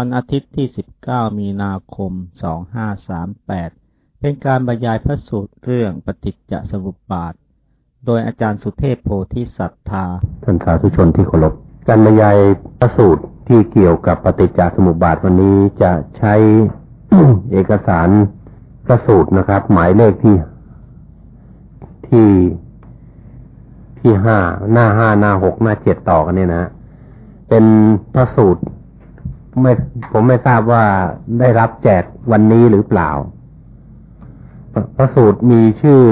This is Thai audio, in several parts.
วันอาทิตย์ที่ 19 มีนาคม 2538 เป็นการบรรยายพระสูตรเรื่องปฏิจจสมุปบาท โดยอาจารย์สุเทพโพธิสัตธาท่านสาธุชนที่เคารพ การบรรยายพระสูตรที่เกี่ยวกับปฏิจจสมุปบาทวันนี้จะใช้เอกสารพระสูตรนะครับ หมายเลขที่ที่ที่ห้าหน้าห้าหน้าหกหน้าเจ็ดต่อกันเนี่ยนะ เป็นพระสูตร ไม่ผมไม่ทราบว่าได้รับแจกวันนี้หรือเปล่า พระสูตรมีชื่อ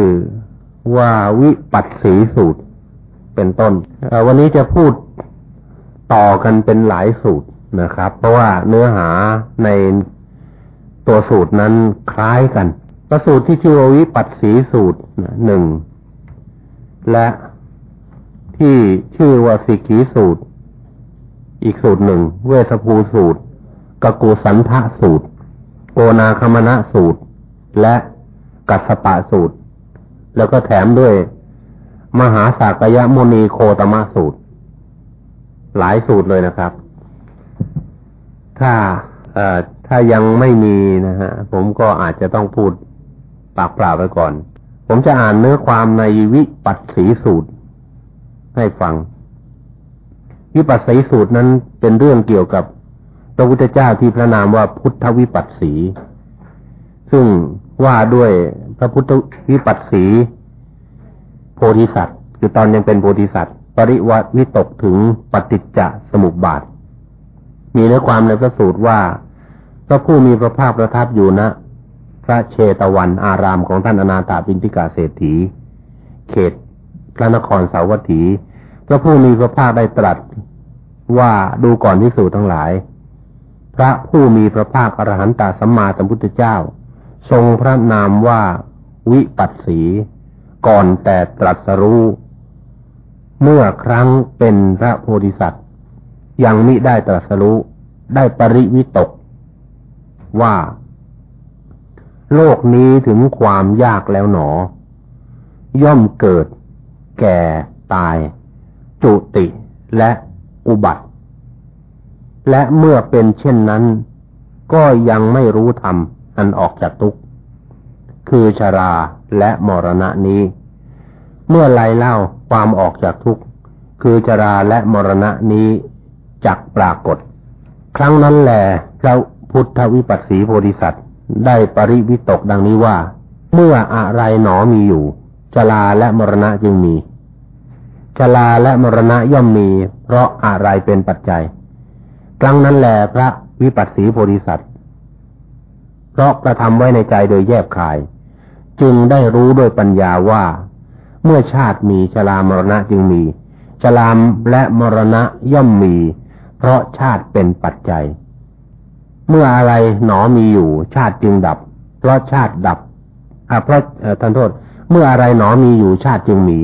ว่าวิปัสสีสูตรเป็นต้น วันนี้จะพูดต่อกันเป็นหลายสูตรนะครับ เพราะว่าเนื้อหาในตัวสูตรนั้นคล้ายกันพระสูตรที่ชื่อว่าวิปัสสีสูตรหนึ่งและที่ชื่อว่าสิกีสูตร อีกสูตรหนึ่ง เวสภูสูตรกกูสันทะสูตร โกนาคมณะสูตร และกัสปะสูตร แล้วก็แถมด้วย มหาสากยมุนีโคตมะสูตร หลายสูตรเลยนะครับ ถ้าเอ่อถ้ายังไม่มีนะฮะ ผมก็อาจจะต้องพูดปากเปล่าไปก่อน ผมจะอ่านเนื้อความในวิปัสสีสูตร ให้ฟัง วิปัสสีสูตรนั้นเป็นเรื่องเกี่ยวกับพระพุทธเจ้าที่พระนามว่าพุทธวิปัสสี ซึ่งว่าด้วยพระพุทธวิปัสสี โพธิสัตว์ คือตอนยังเป็นโพธิสัตว์ ปริวัติวิตกถึงปฏิจจสมุปบาท มีเนื้อความในพระสูตรว่าพระผู้มีพระภาคประทับอยู่ณนะพระเชตวันอารามของท่านอนาถาปินติกาเศรษฐี เขตพระนครสาวัตถี พระผู้มีพระภาคได้ตรัสว่าดูก่อนที่สูทั้งหลาย พระผู้มีพระภาคอรหันตสัมมาสัมพุทธเจ้า ทรงพระนามว่าวิปัสสี ก่อนแต่ตรัสรู้ เมื่อครั้งเป็นพระโพธิสัตว์ ยังมิได้ตรัสรู้ได้ปริวิตก ว่า โลกนี้ถึงความยากแล้วหนอ ย่อมเกิดแก่ตาย จุติและอุบัติ และเมื่อเป็นเช่นนั้น ก็ยังไม่รู้ธรรมอันออกจากทุกข์คือชาราและมรณะนี้ เมื่อไรเล่าความออกจากทุกข์คือชาราและมรณะนี้จักปรากฏ ครั้งนั้นแหลพระพุทธวิปัสสีโพธิสัตว์ได้ปริวิตกดังนี้ว่า เมื่ออะไรหนอมีอยู่ชราและมรณะจึงมี ชลาและมรณะย่อมมี เพราะอะไรเป็นปัจจัย ครั้งนั้นแหลพระวิปัสสีโพธิสัตว์เพราะกระทำไว้ในใจโดยแยบคาย จึงได้รู้โดยปัญญาว่า เมื่อชาติมีชลามรณะจึงมีชลามและมรณะย่อมมี เพราะชาติเป็นปัจจัย เมื่ออะไรหนอมีอยู่ ชาติจึงดับ เพราะชาติดับอ่าเพราะท่านโทษ เมื่ออะไรหนอมีอยู่ชาติจึงมี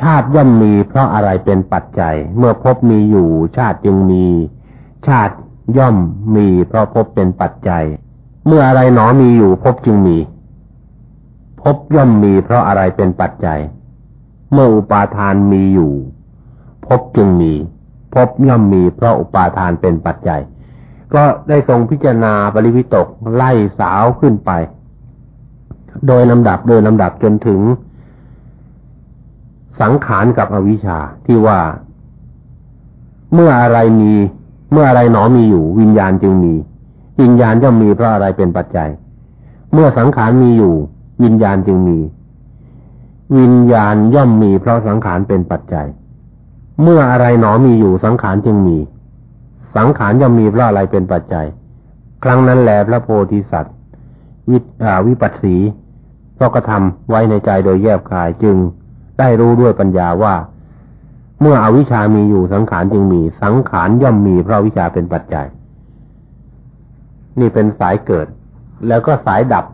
ชาติย่อมมีเพราะอะไรเป็นปัจจัย เมื่อพบมีอยู่ ชาติจึงมี ชาติย่อมมีเพราะพบเป็นปัจจัย เมื่ออะไรหนอมีอยู่พบจึงมี พบย่อมมีเพราะอะไรเป็นปัจจัย เมื่ออุปาทานมีอยู่ พบจึงมี พบย่อมมีเพราะอุปาทานเป็นปัจจัย ก็ได้ทรงพิจารณาปริวิตกไล่สาวขึ้นไป โดยลำดับโดยลำดับจนถึง สังขารกับอวิชชาที่ว่า เมื่ออะไรมี เมื่ออะไรหนอมีอยู่ วิญญาณจึงมี วิญญาณย่อมมีเพราะอะไรเป็นปัจจัย เมื่อสังขารมีอยู่ วิญญาณจึงมี วิญญาณย่อมมีเพราะสังขารเป็นปัจจัย เมื่ออะไรหนอมีอยู่ สังขารจึงมี สังขารย่อมมีเพราะอะไรเป็นปัจจัย ครั้งนั้นแลพระโพธิสัตว์วิวปัสสีก็กระทำไว้ในใจโดยแยบคายจึง ได้รู้ด้วยปัญญาว่า เมื่ออวิชามีอยู่สังขารจึงมี สังขารย่อมมีเพราะวิชาเป็นปัจจัย นี่เป็นสายเกิด แล้วก็สายดับ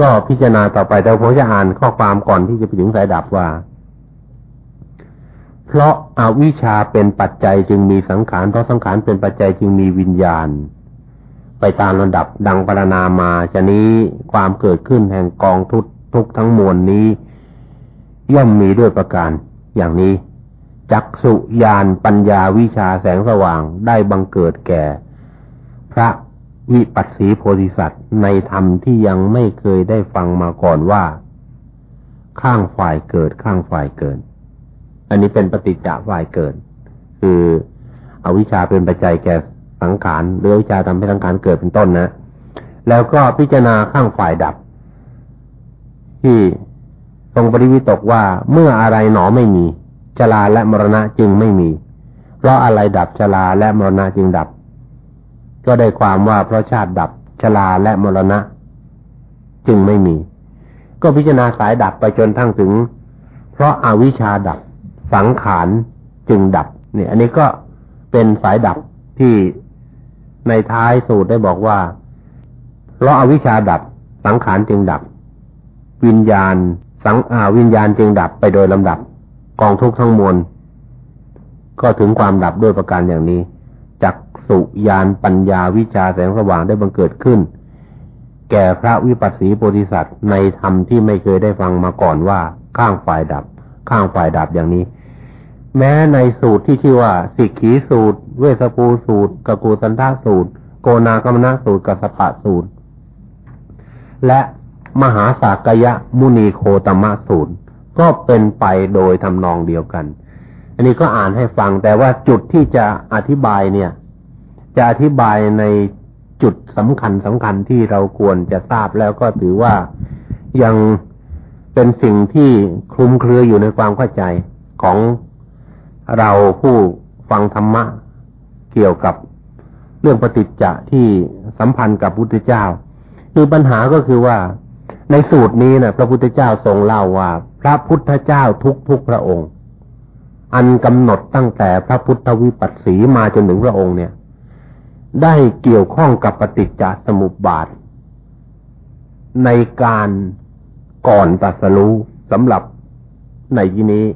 ก็พิจารณาต่อไปแต่ผมจะอ่านข้อความก่อนที่จะไปถึงสายดับว่า เพราะอาวิชาเป็นปัจจัยจึงมีสังขารเพราะสังขารเป็นปัจจัยจึงมีวิญญาณไปตามระดับดังปรนามาจะนี้ความเกิดขึ้นแห่งกองทุกทุกทั้งมวลนี้ ย่อมมีด้วยประการ อย่างนี้ จักสุญาณปัญญาวิชาแสงสว่างได้บังเกิดแก่ พระวิปัสสีโพธิสัตว์ในธรรมที่ยังไม่เคยได้ฟังมาก่อนว่า ข้างฝ่ายเกิดข้างฝ่ายเกิน อันนี้เป็นปฏิจจฝ่ายเกิด คืออวิชชาเป็นปัจจัยแก่สังขารหรือวิชาทำให้สังขารเกิดเป็นต้นนะ แล้วก็พิจารณาข้างฝ่ายดับ ที่ ทรงปริวิตกว่าเมื่ออะไรหนอไม่มีชลาและมรณะจึงไม่มี เพราะอะไรดับชลาและมรณะจึงดับ ก็ได้ความว่าเพราะชาติดับชลาและมรณะ จึงไม่มี ก็พิจารณาสายดับไปจนทั้งถึง เพราะอาวิชชาดับ สังขารจึงดับเนี่ย อันนี้ก็เป็นสายดับที่ในท้ายสูตรได้บอกว่า เพราะอาวิชชาดับ สังขารจึงดับ วิญญาณ สังอาวิญญาณจึงดับไปโดยลำดับ กองทุกข์ทั้งมวลก็ถึงความดับด้วยประการอย่างนี้จักสุญาณปัญญาวิชาแสงสว่างได้บังเกิดขึ้น แก่พระวิปัสสีโพธิสัตว์ในธรรมที่ไม่เคยได้ฟังมาก่อนว่าข้างฝ่ายดับ ข้างฝ่ายดับอย่างนี้ แม้ในสูตรที่ชื่อว่าสิกขีสูตร เวสภูสูตรกกูสันทาสูตร โกนากรรมนาสูตรกัสปะสูตร และ มหาสากยะมุนีโคตมะสูตร ก็เป็นไปโดยทำนองเดียวกัน อันนี้ก็อ่านให้ฟังแต่ว่าจุดที่จะอธิบายเนี่ย จะอธิบายในจุดสำคัญสำคัญที่เราควรจะทราบแล้วก็ถือว่ายังเป็นสิ่งที่คลุมเครืออยู่ในความเข้าใจของเราผู้ฟังธรรมะเกี่ยวกับเรื่องปฏิจจะที่สัมพันธ์กับพุทธเจ้า คือปัญหาก็คือว่า ในสูตรนี้นะพระพุทธเจ้าทรงเล่าว่า พระพุทธเจ้าทุกทุกพระองค์ อันกำหนดตั้งแต่พระพุทธวิปัสสีมาจนถึงพระองค์เนี่ย ได้เกี่ยวข้องกับปฏิจจสมุปบาท ในการก่อนตัสรู้สำหรับในที่นี้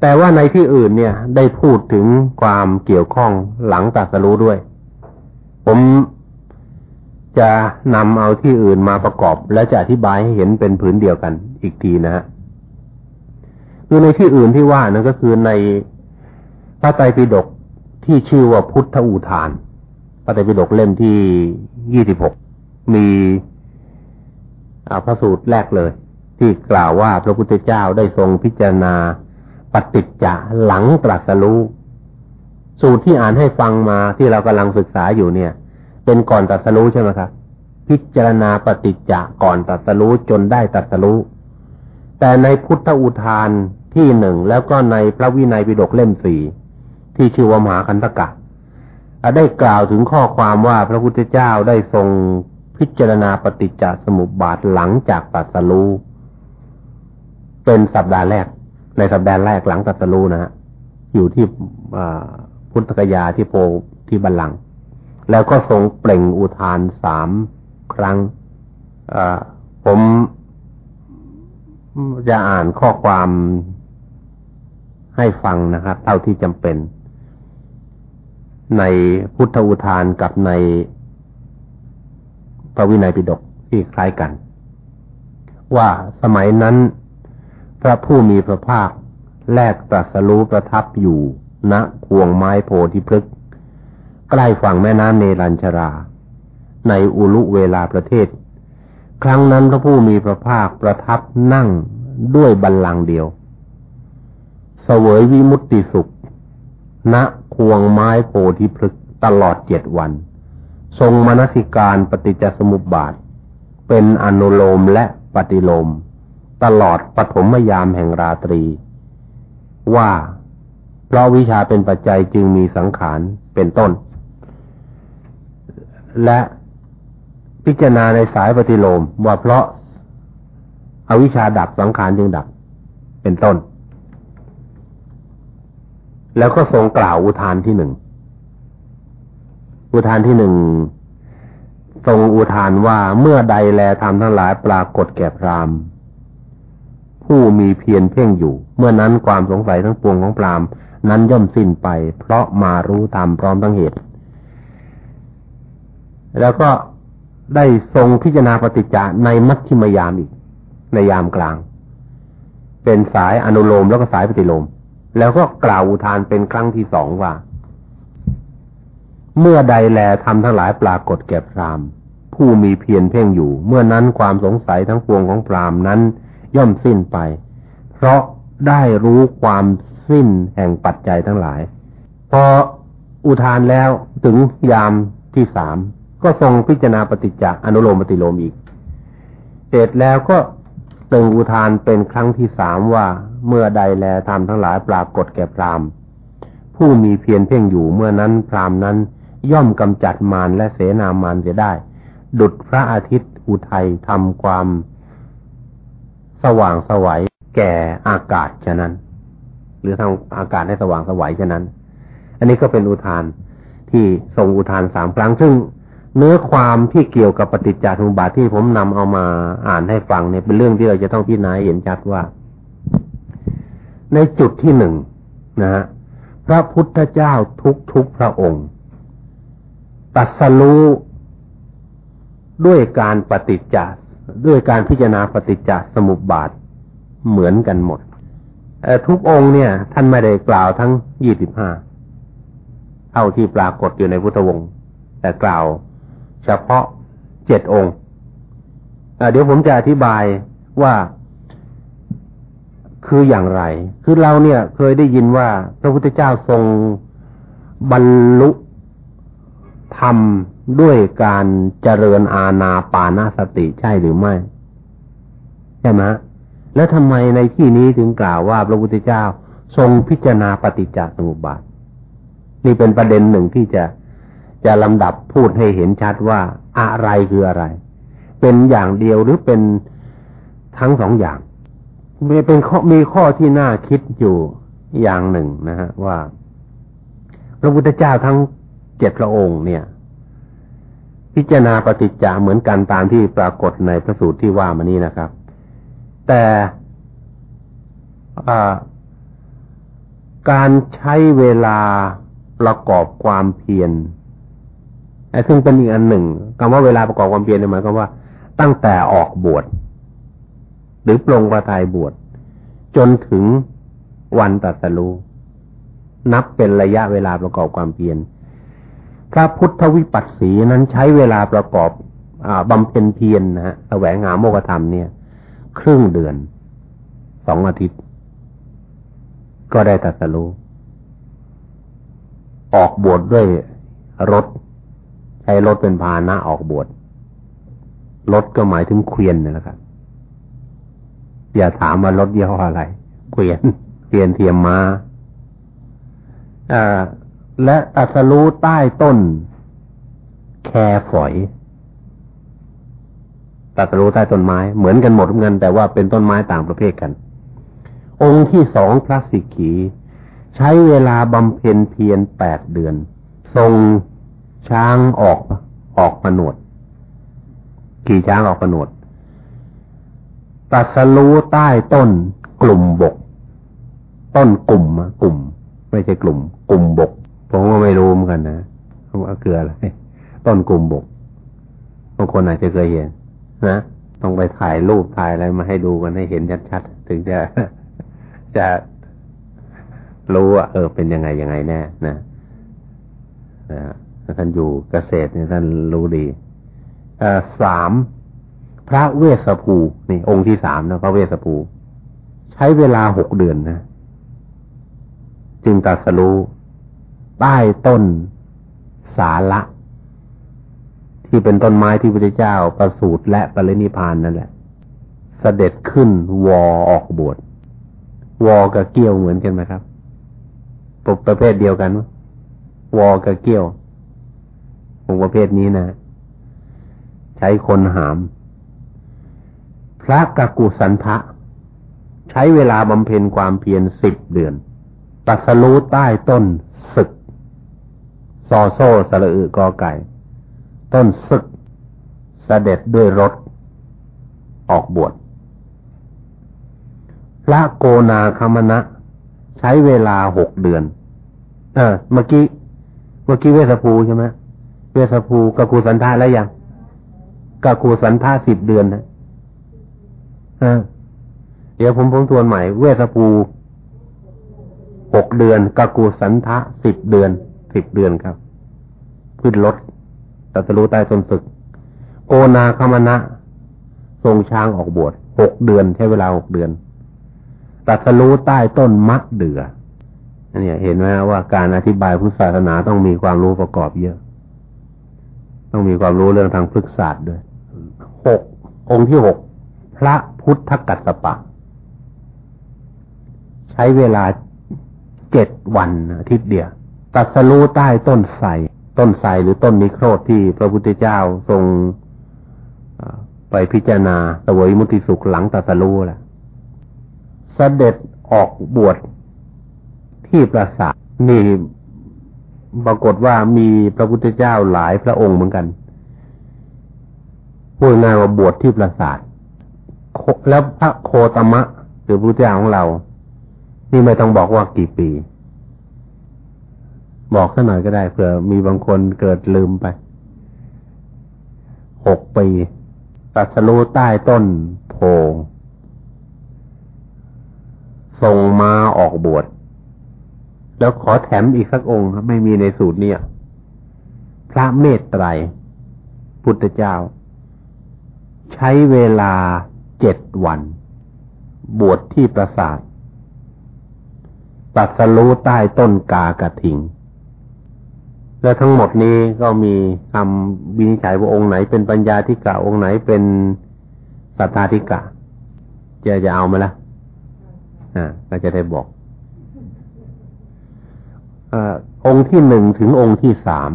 แต่ว่าในที่อื่นเนี่ยได้พูดถึงความเกี่ยวข้องหลังตัสรู้ด้วย ผม จะนำเอาที่อื่นมาประกอบ และจะอธิบายให้เห็นเป็นผืนเดียวกันอีกทีนะฮะคือในที่อื่นที่ว่านั่นก็คือในพระไตรปิฎกที่ชื่อว่าพุทธอุทาน พระไตรปิฎกเล่มที่ยี่สิบหกมีพระสูตรแรกเลย ที่กล่าวว่าพระพุทธเจ้าได้ทรงพิจารณาปฏิจจะหลังตรัสรู้สูตรที่อ่านให้ฟังมาที่เรากำลังศึกษาอยู่เนี่ย เป็นก่อนตัดสรู้ใช่ไหมครับ พิจารณาปฏิจจะก่อนตัดสรู้จนได้ตัดสรู้แต่ในพุทธอุทานที่หนึ่งแล้วก็ในพระวินัยปิฎกเล่มสี่ที่ชื่อว่ามหาคันตกะได้กล่าวถึงข้อความว่าพระพุทธเจ้าได้ทรงพิจารณาปฏิจจสมุปบาทหลังจากตัดสรู้เป็นสัปดาห์แรก ในสัปดาห์แรกหลังตัดสรู้นะฮะอยู่ที่พุทธกยาที่โพที่บัลลังก์ แล้วก็ทรงเปล่งอุทานสามครั้งผมจะอ่านข้อความให้ฟังนะครับ เท่าที่จำเป็น ในพุทธอุทานกับในพระวินัยปิฎกที่คล้ายกัน ว่าสมัยนั้น พระผู้มีพระภาคแลกตรัสรู้ประทับอยู่ณควงไม้โพธิพฤกษ ใกล้ฝั่งแม่น้ำเนรัญชรา ในอุลุเวลาประเทศ ครั้งนั้นพระผู้มีพระภาคประทับนั่งด้วยบัลลังก์เดียวเสวยวิมุตติสุข ณควงไม้โพธิพฤกตลอดเจ็ดวัน ทรงมนสิการปฏิจจสมุปบาท เป็นอนุโลมและปฏิโลม ตลอดปฐมยามแห่งราตรี ว่าเพราะวิชาเป็นปัจจัยจึงมีสังขารเป็นต้น และพิจารณาในสายปฏิโลมว่าเพราะอาวิชชาดับสังขารจึงดับ เป็นต้น แล้วก็ทรงกล่าวอุทานที่หนึ่ง อุทานที่หนึ่งทรงอุทานว่าเมื่อใดแลทำทั้งหลายปรากฏแก่พรามผู้มีเพียรเพ่งอยู่ เมื่อนั้นความสงสัยทั้งปวงของพรามนั้นย่อมสิ้นไป เพราะมารู้ตามพร้อมทั้งเหตุ แล้วก็ได้ทรงพิจารณาปฏิจจาในมัชฌิมยามอีก ในยามกลาง เป็นสายอนุโลมแล้วก็สายปฏิโลม แล้วก็กล่าวอุทานเป็นครั้งที่สองว่า เมื่อใดแลทำทั้งหลายปรากฏแก่พรามผู้มีเพียรเพ่งอยู่ เมื่อนั้นความสงสัยทั้งปวงของพรามนั้นย่อมสิ้นไป เพราะได้รู้ความสิ้นแห่งปัจจัยทั้งหลาย พออุทานแล้วถึงยามที่สาม ก็ทรงพิจารณาปฏิจจอนุโลมปฏิโลมอีก เสร็จแล้วก็ตึงอุทานเป็นครั้งที่สามว่าเมื่อใดแลทำทั้งหลายปรากฏแก่พรามผู้มีเพียรเพ่งอยู่เมื่อนั้นพรามนั้นย่อมกำจัดมารและเสนามารเสียได้ ดุดพระอาทิตย์อุทัยทำความสว่างสวัยแก่อากาศฉะนั้น หรือทำอากาศให้สว่างสวัยฉะนั้น อันนี้ก็เป็นอุทานที่ทรงอุทานสามครั้งซึ่ง เนื้อความที่เกี่ยวกับปฏิจจสมุปบาทที่ผมนำเอามาอ่านให้ฟังเนี่ยเป็นเรื่องที่เราจะต้องพิจารณาเห็นชัดว่า ในจุดที่หนึ่งนะฮะพระพุทธเจ้าทุกทุกพระองค์ตัดสรู้ด้วยการปฏิจจด้วยการพิจารณาปฏิจจสมุปบาทเหมือนกันหมดทุกองค์เนี่ย ท่านไม่ได้กล่าวทั้งยี่สิบห้าเท่าที่ปรากฏอยู่ในพุทธวงศ์แต่กล่าว เฉพาะเจ็ดองค์เดี๋ยวผมจะอธิบายว่าคืออย่างไร คือเราเนี่ยเคยได้ยินว่าพระพุทธเจ้าทรงบรรลุธรรมด้วยการเจริญอาณาปานาสติใช่หรือไม่ ใช่ไหมแล้วทำไมในที่นี้ถึงกล่าวว่าพระพุทธเจ้าทรงพิจารณาปฏิจจสมุปบาท นี่เป็นประเด็นหนึ่งที่จะ จะลำดับพูดให้เห็นชัดว่าอะไรคืออะไร เป็นอย่างเดียวหรือเป็นทั้งสองอย่างมีเป็นข้อมีข้อที่น่าคิดอยู่อย่างหนึ่งนะฮะว่า พระพุทธเจ้าทั้งเจ็ดพระองค์เนี่ย พิจารณาปฏิจจาเหมือนกันตามที่ปรากฏในพระสูตรที่ว่ามานี้นะครับ แต่การใช้เวลาประกอบความเพียร ซึ่งเป็นอีกอันหนึ่งคำว่าเวลาประกอบความเพียรหมายความว่าตั้งแต่ออกบวชหรือปรงประทายบวชจนถึงวันตัดสรู้นับเป็นระยะเวลาประกอบความเพียรพระพุทธวิปัสสีนั้นใช้เวลาประกอบบำเพ็ญเพียรนนะฮะแสวงหาโมกธรรมเนี่ย ครึ่งเดือนสองอาทิตย์ ก็ได้ตัดสรู้ออกบวชดด้วยรถ ช้รถเป็นพาหนะออกบวชรถก็หมายถึงเควียนนี่แหละครับอย่าถามว่ารถยี่ห้ออะไร เกวียนเกวียนเทียมมาอ่าและตัสรู้ใต้ต้น แคฝอยตัสรู้ใต้ต้นไม้ เหมือนกันหมดเงิน แต่ว่าเป็นต้นไม้ต่างประเภทกัน องค์ที่สองพระสิกขีใช้เวลาบำเพ็ญเพียรแปดเดือน ทรง ช้างออกออกประนวด ขี่ช้างออกประนวดตัสรู้ใต้ต้นกลุ่มบก ต้นกลุ่มกลุ่ม ไม่ใช่กลุ่ม กลุ่มบกผมก็ไม่รู้เหมือนกันนะว่าคืออะไรต้นกลุ่มบกบางคนอาจจะเคยเห็นนะต้องไปถ่ายรูปถ่ายอะไรมาให้ดูกันให้เห็นชัดๆถึงจะ จะรู้ว่าเออเป็นยังไงยังไงแน่นะนะ ท่านอยู่เกษตรเนี่ยท่านรู้ดีสามพระเวสสภูนี่องค์ที่สามนะพระเวสสภู ใช้เวลาหกเดือนนะ จึงตัดสรู้ใต้ต้นสาละที่เป็นต้นไม้ที่พระเจ้าประสูติและปรินิพานนั่นแหละเสด็จขึ้นวอออกบวชวอกับเกี้ยวเหมือนกันไหมครับประเภทเดียวกัน วอกับเกี้ยว ของประเภทนี้นะ ใช้คนหาม พระกกุสันทะ ใช้เวลาบำเพ็ญความเพียรสิบเดือน ตัสรู้ใต้ต้นศึก ซอโซ่สระอึกอไก่ ต้นศึกสเสด็จด้วยรถ ออกบวชพระโกนาคมณะ ใช้เวลาหกเดือน เออ เมื่อกี้ เมื่อกี้เวสภูใช่ไหม เวสภูกกูสันทาแล้วยังกกูสันทาสิบเดือนนะเดี๋ยวผมผมทวนใหม่ เวสภูหกเดือนกกูสันทะสิบเดือนสิบเดือนครับ ขึ้นรถตัสรู้ใต้ต้นศึก โกนาคมณะ ทรงช้างออกบวชหกเดือนใช้เวลาหกเดือนตัสรู้ใต้ต้นมะเดือเนี่ยเห็นไหมว่าการอธิบายพุทธศาสนาต้องมีความรู้ประกอบเยอะ ต้องมีความรู้เรื่องทางพฤกษศาสตร์ด้วยหกองค์ที่หกพระพุทธกัสสปะ ใช้เวลาเจ็ดวันอาทิตย์เดียวตัสรู้ใต้ต้นไทรต้นไทรหรือต้นนิโครธที่พระพุทธเจ้าทรงไปพิจารณาสวยมุติสุขหลังตัสรู้แหละเสด็จออกบวชที่ปราสาทนี่ ปรากฏว่ามีพระพุทธเจ้าหลายพระองค์เหมือนกันพูดง่ายว่าบวชที่ปราสาทแล้วพระโคตมะหรือพระเจ้าของเรา นี่ไม่ต้องบอกว่ากี่ปี บอกสักหน่อยก็ได้เผื่อมีบางคนเกิดลืมไปหกปีตัสรู้ใต้ต้นโพส่งมาออกบวช แล้วขอแถมอีกสักองค์ครับไม่มีในสูตรเนี่ย พระเมตไตร พุทธเจ้า ใช้เวลาเจ็ดวัน บวชที่ปราสาทตัดสรู้ใต้ต้นกากระถิง และทั้งหมดนี้ก็มีคำวินิจฉัยว่าองค์ไหนเป็นปัญญาธิกะองค์ไหนเป็นสัทธาธิกะจะจะเอาไหมล่ะอ่าก็จะได้บอก องค์ที่หนึ่งถึงองค์ที่สาม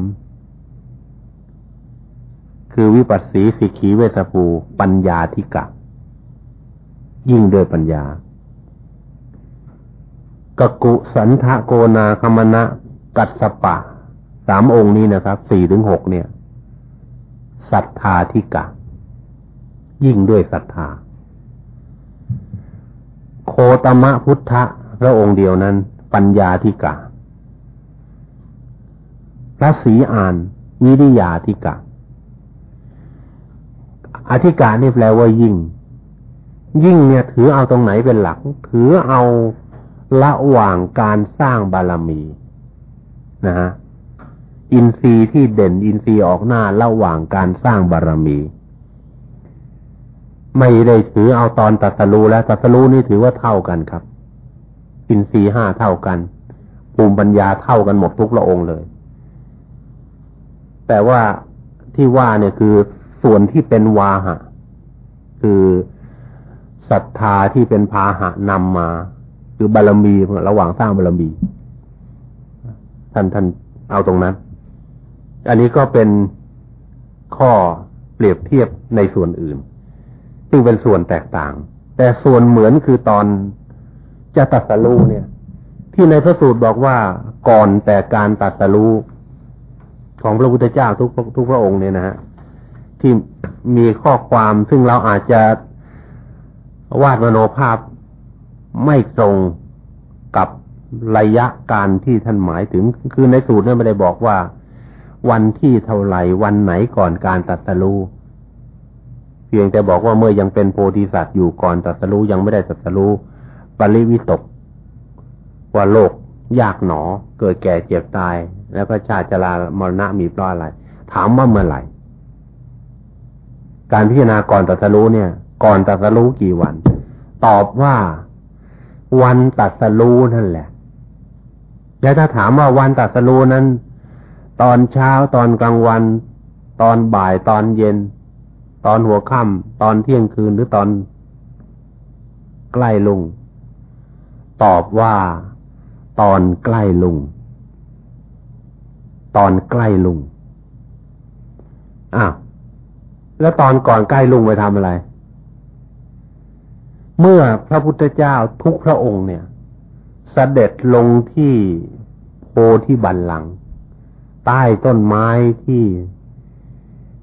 คือวิปัสสีสิกีเวสภูปัญญาธิกะ ยิ่งด้วยปัญญากกุสันทะโกนาคมณะ กัสปะ สามองค์นี้นะครับ สี่ถึงหกเนี่ยศรัทธาธิกะ ยิ่งด้วยศรัทธา โคตมะพุทธะพระองค์เดียวนั้น ปัญญาธิกะ ระศรีอาน วิริยาธิกะ อธิกานี่แปลว่ายิ่ง ยิ่งเนี่ยถือเอาตรงไหนเป็นหลัก ถือเอาละหว่างการสร้างบารมีนะฮะอินทรีย์ที่เด่นอินทรีย์ออกหน้าระหว่างการสร้างบารมี ไม่ได้ถือเอาตอนตัสรู้แล้วตัสรู้นี่ถือว่าเท่ากันครับ อินทรีย์ห้าเท่ากัน ภูมิปัญญาเท่ากันหมดทุกพระองค์เลย แต่ว่าที่ว่าเนี่ยคือส่วนที่เป็นวาหะ คือศรัทธาที่เป็นพาหะนำมา คือบารมีระหว่างสร้างบารมีท่านท่านเอาตรงนั้น อันนี้ก็เป็นข้อเปรียบเทียบในส่วนอื่น ซึ่งเป็นส่วนแตกต่าง แต่ส่วนเหมือนคือตอนจะตัดสรู้เนี่ย ที่ในพระสูตรบอกว่าก่อนแต่การตัดสรู้ ของพระพุทธเจ้าทุกทุกพระองค์เนี่ยนะฮะที่มีข้อความซึ่งเราอาจจะวาดมโนภาพไม่ตรงกับระยะการที่ท่านหมายถึง คือในสูตรนี่ยไม่ได้บอกว่า วันที่เท่าไหร่วันไหนก่อนการตัดสรู้เพียงแต่บอกว่าเมื่อยังเป็นโพธิสัตว์อยู่ก่อนตัดสรู้ยังไม่ได้ตัดสรู้ปริวิตกว่าโลกยากหนอเกิดแก่เจ็บตาย แล้วก็ชาติจรามรณะมีเพราะอะไร ถามว่าเมื่อไหร่ การพิจารณาก่อนตัสรู้เนี่ย ก่อนตัสรู้กี่วัน ตอบว่าวันตัสรู้นั่นแหละ แล้วถ้าถามว่าวันตัสรู้นั้น ตอนเช้าตอนกลางวัน ตอนบ่ายตอนเย็น ตอนหัวค่ำตอนเที่ยงคืนหรือตอนใกล้ลุง ตอบว่าตอนใกล้ลุง ตอนใกล้ลุงอ้าวแล้วตอนก่อนใกล้ลุงไปทำอะไร เมื่อพระพุทธเจ้าทุกพระองค์เนี่ยสเสด็จลงที่โพธิบัลลัง ใต้ต้นไม้ที่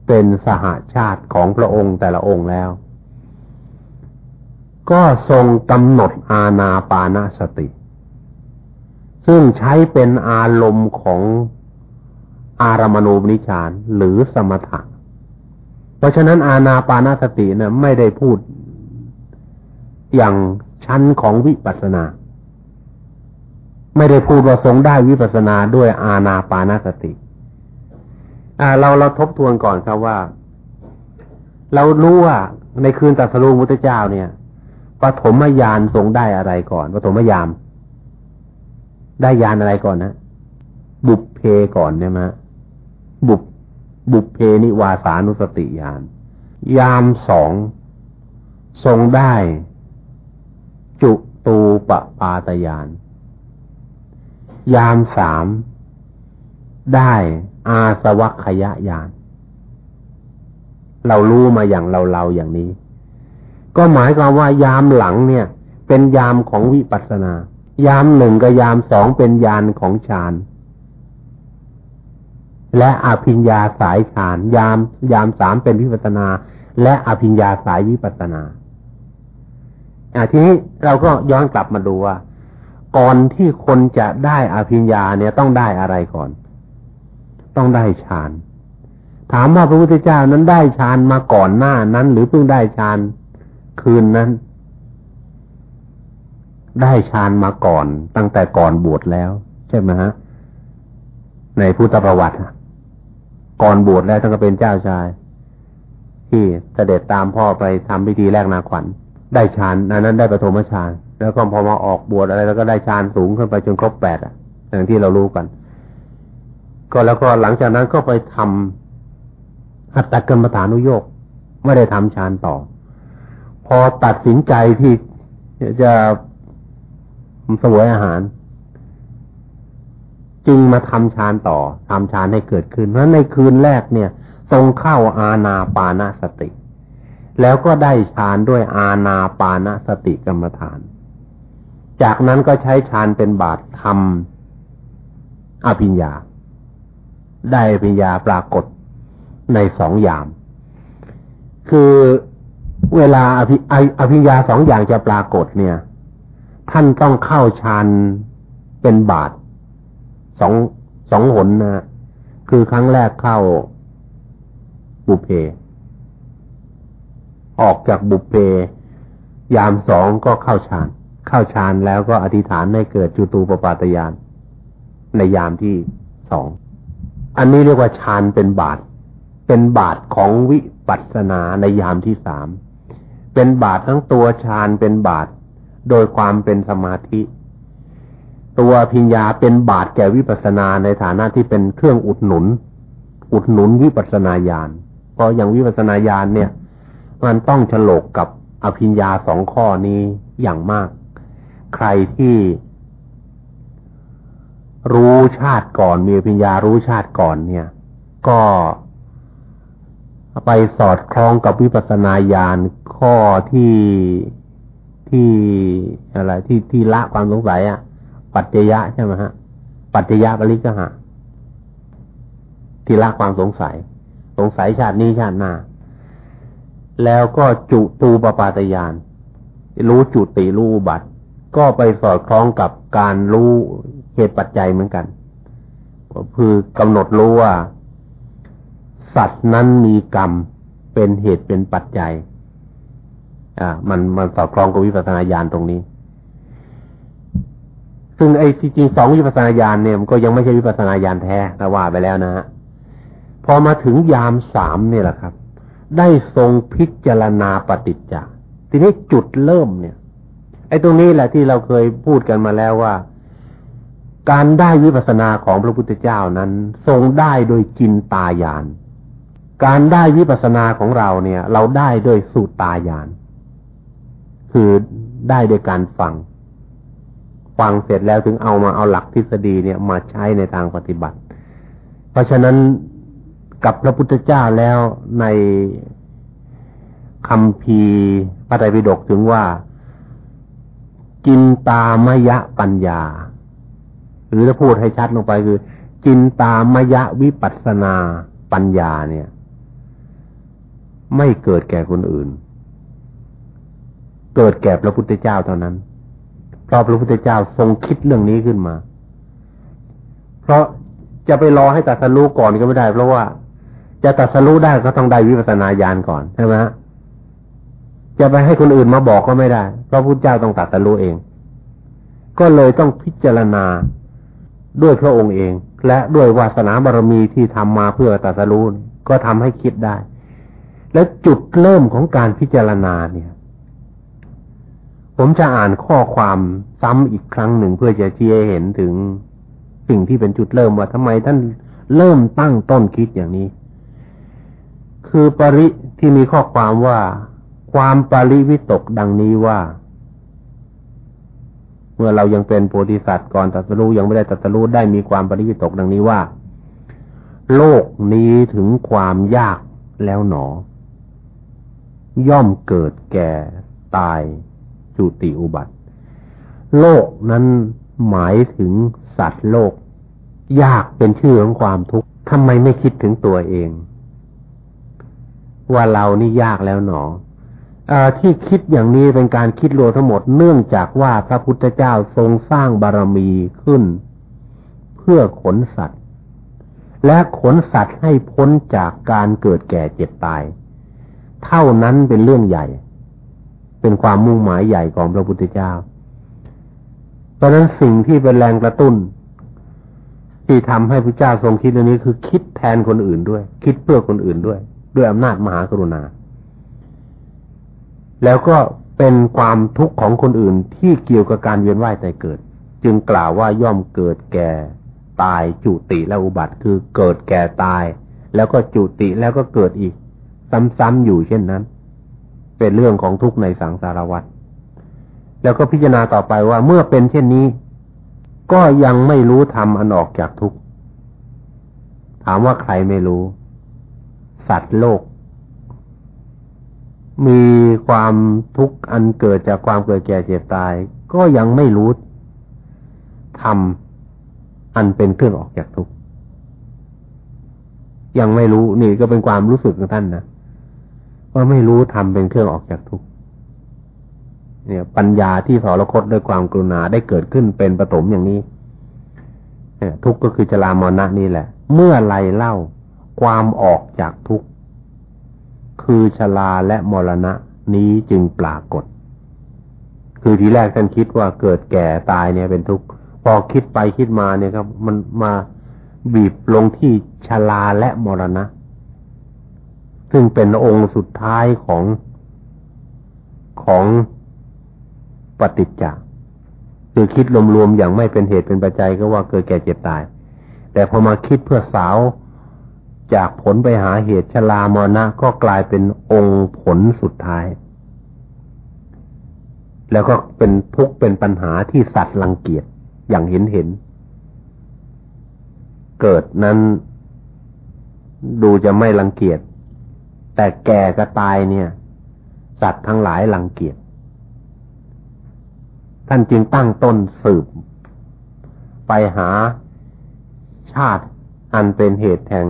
เป็นสหาชาติของพระองค์แต่ละองค์แล้ว ก็ทรงกำหนดอาณาปานาสติ ซึ่งใช้เป็นอารมณ์ของ อารมณูปนิชานหรือสมถะ เพราะฉะนั้นอาณาปานาสติเนะ่ยไม่ได้พูดอย่างชั้นของวิปัสสนา ไม่ได้พูดว่าทรงได้วิปัสสนาด้วยอาณาปานาสติเราเราทบทวนก่อนครับว่า เรารู้ว่าในคืนตัสรูมุตเจ้าเนี่ยปฐมยานทรงได้อะไรก่อนปฐมยาม ได้ยานอะไรก่อนนะบุพเพก่อนเนี่ยมะบุพ บุพเพนิวาสานุสติยานยามสองทรงได้ จุตูปปาตยาน ยามสามได้อาสวัคยายาน เรารู้มาอย่างเราเราอย่างนี้ ก็หมายความว่ายามหลังเนี่ย เป็นยามของวิปัสสนา ยามหนึ่งกับยามสองเป็นยานของฌาน และอภิญญาสายฌานยาม ยามสามเป็นวิปัสนา และอภิญญาสายวิปัสนาอ่าทีนี้เราก็ย้อนกลับมาดูว่า ก่อนที่คนจะได้อภิญญาเนี่ยต้องได้อะไรก่อน ต้องได้ฌานถามว่าพระพุทธเจ้านั้นได้ฌานมาก่อนหน้านั้น หรือเพิ่งได้ฌานคืนนั้น ได้ฌานมาก่อน ตั้งแต่ก่อนบวชแล้ว ใช่ไหมฮะ ในพุทธประวัติ ก่อนบวชแล้วท่านก็เป็นเจ้าชาย ที่เสด็จตามพ่อไปทำพิธีแรกนาขวัญ ได้ฌานอันนั้นได้ปฐมฌานแล้วก็พอมาออกบวชอะไรแล้วก็ได้ฌานสูงขึ้นไปจนครบแปดอะอย่างที่เรารู้กัน ก็แล้วก็หลังจากนั้นก็ไปทำหัตถกรรมฐานุโยกไม่ได้ทำฌานต่อ พอตัดสินใจที่จะสวยอาหาร จึงมาทำฌานต่อทำฌานให้เกิดขึ้นเพราะในคืนแรกเนี่ย ทรงเข้าอาณาปานาสติ แล้วก็ได้ฌานด้วยอาณาปานาสติกรรมฐาน จากนั้นก็ใช้ฌานเป็นบาตรทำอภิญญา ได้อภิญญาปรากฏในสองอย่างคือเวลาอภิอภิญญาสองอย่างจะปรากฏเนี่ย ท่านต้องเข้าฌานเป็นบาตร สองสองหนนะคือครั้งแรกเข้าบุเพ ออกจากบุเพ ยามสองก็เข้าฌาน เข้าฌานแล้วก็อธิษฐานให้เกิดจุตูปปาตยาน ในยามที่สอง อันนี้เรียกว่าฌานเป็นบาท เป็นบาทของวิปัสสนาในยามที่สาม เป็นบาททั้งตัวฌานเป็นบาท โดยความเป็นสมาธิ ตัวพิญญาเป็นบาทแก่วิปัสนาในฐานะที่เป็นเครื่องอุดหนุน อุดหนุนวิปัสนาญาณเพราะอย่างวิปัสนาญาณเนี่ย มันต้องฉลกกับอภิญญาสองข้อนี้อย่างมาก ใครที่รู้ชาติก่อน มีอภิญญารู้ชาติก่อนเนี่ย ก็ไปสอดคล้องกับวิปัสนาญาณข้อที่ที่อะไรที่ที่ละความสงสัยอะ่ะ ปัจจยะใช่ไหมฮะ ปัจจยะปริกหะที่ละความสงสัย สงสัยชาตินี้ชาติหน้า แล้วก็จุตูปปาตยาน รู้จุติรู้บัตก็ไปสอดคล้องกับการรู้เหตุปัจจัยเหมือนกัน ก็คือกำหนดรู้ว่า สัตว์นั้นมีกรรมเป็นเหตุเป็นปัจจัย อ่า มันมันสอดคล้องกับวิปัสสนาญาณตรงนี้ ซึ่งไอ้ที่จริงสองวิปัสนาญาณเนี่ยมันก็ยังไม่ใช่วิปัสนาญาณแท้นะว่าไปแล้วนะฮะพอมาถึงยามสามเนี่ยแหละครับ ได้ทรงพิจารณาปฏิจจาทีนี้จุดเริ่มเนี่ย ไอ้ตรงนี้แหละที่เราเคยพูดกันมาแล้วว่า การได้วิปัสนาของพระพุทธเจ้านั้น ทรงได้โดยจินตายาน การได้วิปัสนาของเราเนี่ย เราได้โดยสุตายาน คือได้โดยการฟัง ฟังเสร็จแล้วถึงเอามาเอาหลักทฤษฎีเนี่ยมาใช้ในทางปฏิบัติ เพราะฉะนั้นกับพระพุทธเจ้าแล้วในคำพีพระไตรปิฎกถึงว่าจินตามยะปัญญา หรือถ้าพูดให้ชัดลงไปคือ จินตามยะวิปัสนาปัญญาเนี่ย ไม่เกิดแก่คนอื่น เกิดแก่พระพุทธเจ้าเท่านั้น พราะพระพุทธเจ้าทรงคิดเรื่องนี้ขึ้นมา เพราะจะไปรอให้ตัดสรู้ก่อนก็ไม่ได้ เพราะว่าจะตัดสรู้ได้ก็ต้องได้วิปัสสนาญาณก่อนใช่ไหมจะไปให้คนอื่นมาบอกก็ไม่ได้ เพราะพุทธเจ้าต้องตัดสรู้เอง ก็เลยต้องพิจารณาด้วยพระองค์เอง และด้วยวาสนาบารมีที่ทำมาเพื่อตรัสรู้ก็ทำให้คิดได้ และจุดเริ่มของการพิจารณาเนี่ย ผมจะอ่านข้อความซ้ำอีกครั้งหนึ่งเพื่อจะชี้ให้เห็นถึงสิ่งที่เป็นจุดเริ่มว่าทำไมท่านเริ่มตั้งต้นคิดอย่างนี้ คือปริที่มีข้อความว่าความปริวิตกดังนี้ว่า เมื่อเรายังเป็นโพธิสัตว์ก่อนตัสรู้ยังไม่ได้ตัสรู้ได้มีความปริวิตกดังนี้ว่า โลกนี้ถึงความยากแล้วหนอ ย่อมเกิดแก่ตาย จุติอุบัติ โลกนั้นหมายถึงสัตว์โลก ยากเป็นชื่อของความทุกข์ทำไมไม่คิดถึงตัวเอง ว่าเรานี่ยากแล้วหนออที่คิดอย่างนี้เป็นการคิดรวมทั้งหมดเนื่องจากว่าพระพุทธเจ้าทรงสร้างบารมีขึ้น เพื่อขนสัตว์ และขนสัตว์ให้พ้นจากการเกิดแก่เจ็บตาย เท่านั้นเป็นเรื่องใหญ่ เป็นความมุ่งหมายใหญ่ของพระพุทธเจ้า เพราะนั้นสิ่งที่เป็นแรงกระตุ้น ที่ทำให้พระเจ้าทรงคิดเรื่องนี้คือคิดแทนคนอื่นด้วย คิดเพื่อคนอื่นด้วย ด้วยอำนาจมหากรุณา แล้วก็เป็นความทุกข์ของคนอื่นที่เกี่ยวกับการเวียนว่ายตายเกิด จึงกล่าวว่าย่อมเกิดแก่ตายจุติและอุบัติคือเกิดแก่ตาย แล้วก็จุติแล้วก็เกิดอีก ซ้ำๆอยู่เช่นนั้น เป็นเรื่องของทุกข์ในสังสารวัฏแล้วก็พิจารณาต่อไปว่าเมื่อเป็นเช่นนี้ ก็ยังไม่รู้ทำอันออกจากทุกข์ถามว่าใครไม่รู้ สัตว์โลก มีความทุกข์อันเกิดจากความเกิดแก่เจ็บตาย ก็ยังไม่รู้ทำอันเป็นเครื่องออกจากทุกข์ยังไม่รู้นี่ก็เป็นความรู้สึกของท่านนะ ว่าไม่รู้ทำเป็นเครื่องออกจากทุกข์เนี่ย ปัญญาที่สรคตด้วยความกรุณาได้เกิดขึ้นเป็นปฐมอย่างนี้ทุกข์ก็คือจรามรณะนี่แหละ เมื่อไรเล่าความออกจากทุกข์คือชลาและมรณะนี้จึงปรากฏ คือทีแรกท่านคิดว่าเกิดแก่ตายเนี่ยเป็นทุกข์พอคิดไปคิดมาเนี่ยครับ มันมาบีบลงที่ชลาและมรณะ ซึ่งเป็นองค์สุดท้ายของของปฏิจจ์คือคิดรวมๆอย่างไม่เป็นเหตุเป็นปัจจัยก็ว่าเกิดแก่เจ็บตาย แต่พอมาคิดเพื่อสาวจากผลไปหาเหตุชรามรณะก็กลายเป็นองค์ผลสุดท้าย แล้วก็เป็นทุกข์เป็นปัญหาที่สัตว์รังเกียจอย่างเห็นเห็น เกิดนั้นดูจะไม่รังเกียจ แต่แก่ก็ตายเนี่ย สัตว์ทั้งหลายรังเกียจท่านจึงตั้งต้นสืบ ไปหาชาติอันเป็นเหตุแห่ง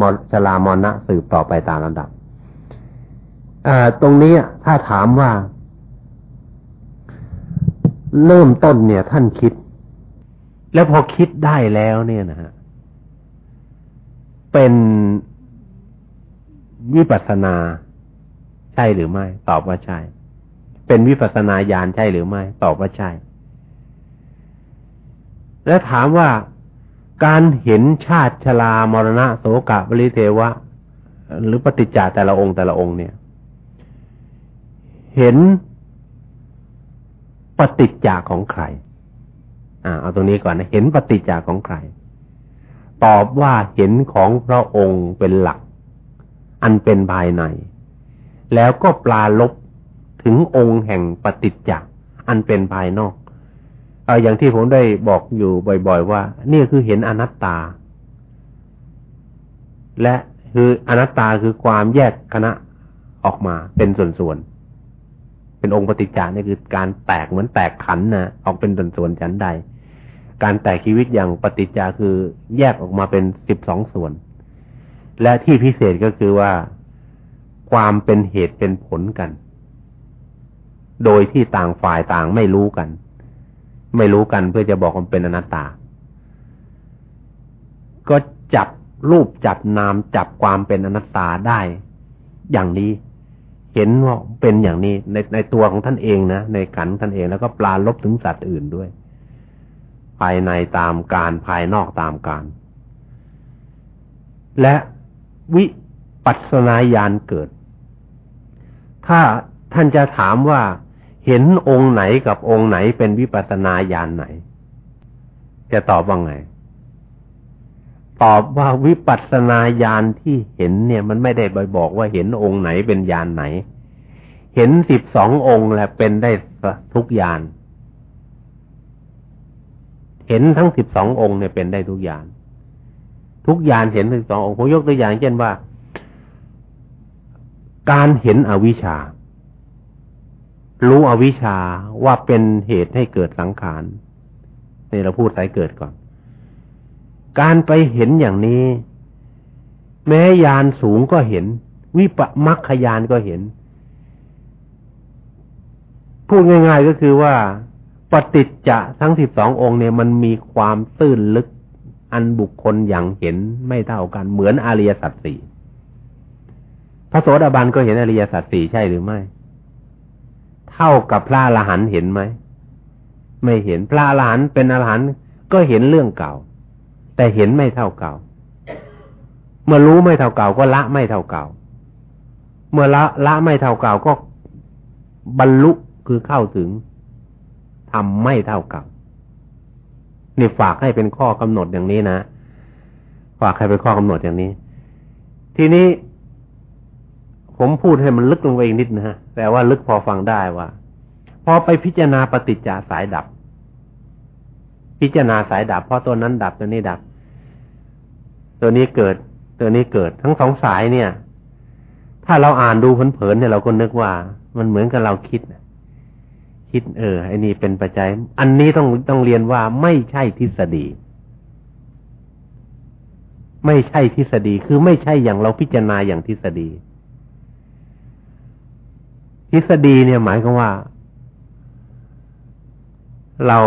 มชลามรณะสืบต่อไปตามลำดับตรงนี้ถ้าถามว่า เริ่มต้นเนี่ย ท่านคิด แล้วพอคิดได้แล้วเนี่ยนะฮะเป็น วิปัสนา ใช่หรือไม่ ตอบว่าใช่ เป็นวิปัสนาญาณใช่หรือไม่ ตอบว่าใช่ แล้วถามว่าการเห็นชาติชรามรณะโสกะบริเทวะ หรือปฏิจจาแต่ละองค์แต่ละองค์เนี่ย เห็นปฏิจจาของใคร อ่า เอาตรงนี้ก่อนนะ เห็นปฏิจจาของใคร ตอบว่าเห็นของพระองค์เป็นหลัก อันเป็นภายใน แล้วก็ปลาลบถึงองค์แห่งปฏิจจาอันเป็นภายนอกเอาอย่างที่ผมได้บอกอยู่บ่อย ๆ ว่า นี่คือเห็นอนัตตา และคืออนัตตาคือความแยกคณะออกมาเป็นส่วนๆ เป็นองค์ปฏิจจานี่คือการแตกเหมือนแตกขันนะออกเป็นส่วนๆชั้นใด การแตกชีวิตอย่างปฏิจจาคือแยกออกมาเป็นสิบสองส่วน และที่พิเศษก็คือว่าความเป็นเหตุเป็นผลกัน โดยที่ต่างฝ่ายต่างไม่รู้กัน ไม่รู้กันเพื่อจะบอกมันเป็นอนัตตา ก็จับรูปจับนามจับความเป็นอนัตตาได้ อย่างนี้ เห็นว่าเป็นอย่างนี้ในในตัวของท่านเองนะในขันท่านเองแล้วก็ปลาลบถึงสัตว์อื่นด้วย ภายในตามการภายนอกตามการ และ วิปัสนาญาณเกิด ถ้าท่านจะถามว่าเห็นองค์ไหนกับองค์ไหนเป็นวิปัสนาญาณไหน จะตอบว่าไง ตอบว่าวิปัสนาญาณที่เห็นเนี่ย มันไม่ได้บอกว่าเห็นองค์ไหนเป็นญาณไหน เห็นสิบสององค์แหละเป็นได้ทุกญาณเห็นทั้งสิบสององค์เนี่ยเป็นได้ทุกอย่าง ทุกยางเห็นสิบสององค์ผมยกตัวอย่าง เช่นว่า การเห็นอวิชชา รู้อวิชชาว่าเป็นเหตุให้เกิดสังขารนี่เราพูดสายเกิดก่อน การไปเห็นอย่างนี้ แม้ยานสูงก็เห็น วิปมัคคยานก็เห็น พูดง่าย ๆก็คือว่าปฏิจจะทั้งสิบสององค์เนี่ยมันมีความตื้นลึก อันบุคคลอย่างเห็นไม่เท่ากัน เหมือนอริยสัจสี่พระโสดาบันก็เห็นอริยสัจสี่ใช่หรือไม่ เท่ากับพระอรหันต์เห็นไหม ไม่เห็นพระอรหันต์เป็นอรหันต์ก็เห็นเรื่องเก่า แต่เห็นไม่เท่าเก่า เมื่อรู้ไม่เท่าเก่าก็ละไม่เท่าเก่า เมื่อละละไม่เท่าเก่าก็บรรลุคือเข้าถึงทำไม่เท่ากับ นี่ฝากให้เป็นข้อกำหนดอย่างนี้นะฝากให้เป็นข้อกำหนดอย่างนี้ ทีนี้ ผมพูดให้มันลึกลงไปอีกนิดนะฮะแต่ว่าลึกพอฟังได้ว่า พอไปพิจารณาปฏิจจาสายดับ พิจารณาสายดับ เพราะตัวนั้นดับตัวนี้ดับ ตัวนี้เกิด ตัวนี้เกิด ทั้งสองสายเนี่ย ถ้าเราอ่านดูเผินๆเนี่ยเราก็นึกว่า มันเหมือนกับเราคิดนะ คิดเออไอ้นี่เป็นปัจจัย อันนี้ต้องต้องเรียนว่าไม่ใช่ทฤษฎี ไม่ใช่ทฤษฎีคือไม่ใช่อย่างเราพิจารณาอย่างทฤษฎี ทฤษฎีเนี่ยหมายความว่า เรา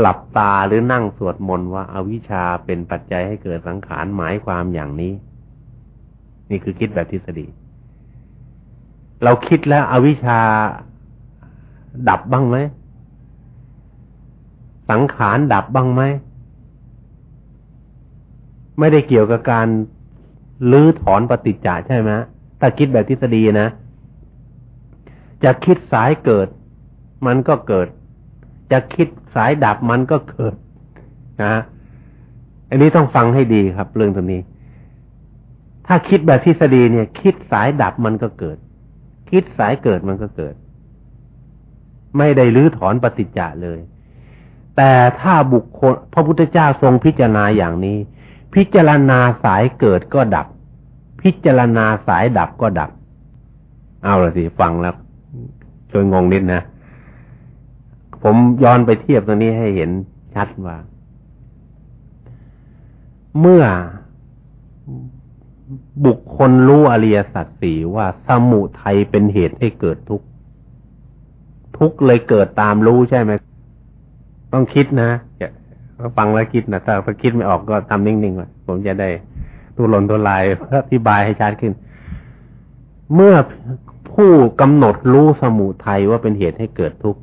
หลับตาหรือนั่งสวดมนต์ว่าอาวิชชาเป็นปัจจัยให้เกิดสังขารหมายความอย่างนี้ นี่คือคิดแบบทฤษฎี เราคิดแล้วอวิชชา ดับบ้างไหม สังขารดับบ้างไหม ไม่ได้เกี่ยวกับการลื้อถอนปฏิจจาใช่ไหมถ้าคิดแบบทฤษฎีนะ จะคิดสายเกิด มันก็เกิด จะคิดสายดับมันก็เกิด นะอันนี้ต้องฟังให้ดีครับ เรื่องตรงนี้ ถ้าคิดแบบทฤษฎีเนี่ย คิดสายดับมันก็เกิด คิดสายเกิดมันก็เกิด ไม่ได้ลื้อถอนปฏิจจะเลย แต่ถ้าบุคคลพระพุทธเจ้าทรงพิจารณาอย่างนี้ พิจารณาสายเกิดก็ดับ พิจารณาสายดับก็ดับ เอาละสิฟังแล้วช่วยงงนิดนะ ผมย้อนไปเทียบตรงนี้ให้เห็นชัดว่า เมื่อบุคคลรู้อริยสัจสี่ว่าสมุทัยเป็นเหตุให้เกิดทุกข์ ทุกเลยเกิดตามรู้ใช่ไหมต้องคิดนะฟังแล้วคิดนะถ้าถ้าคิดไม่ออกก็ทำนิ่งๆไว้ผมจะได้ตูหล่นตัวลายอธิบายให้ชัดขึ้น เมื่อผู้กำหนดรู้สมุทัยว่าเป็นเหตุให้เกิดทุกข์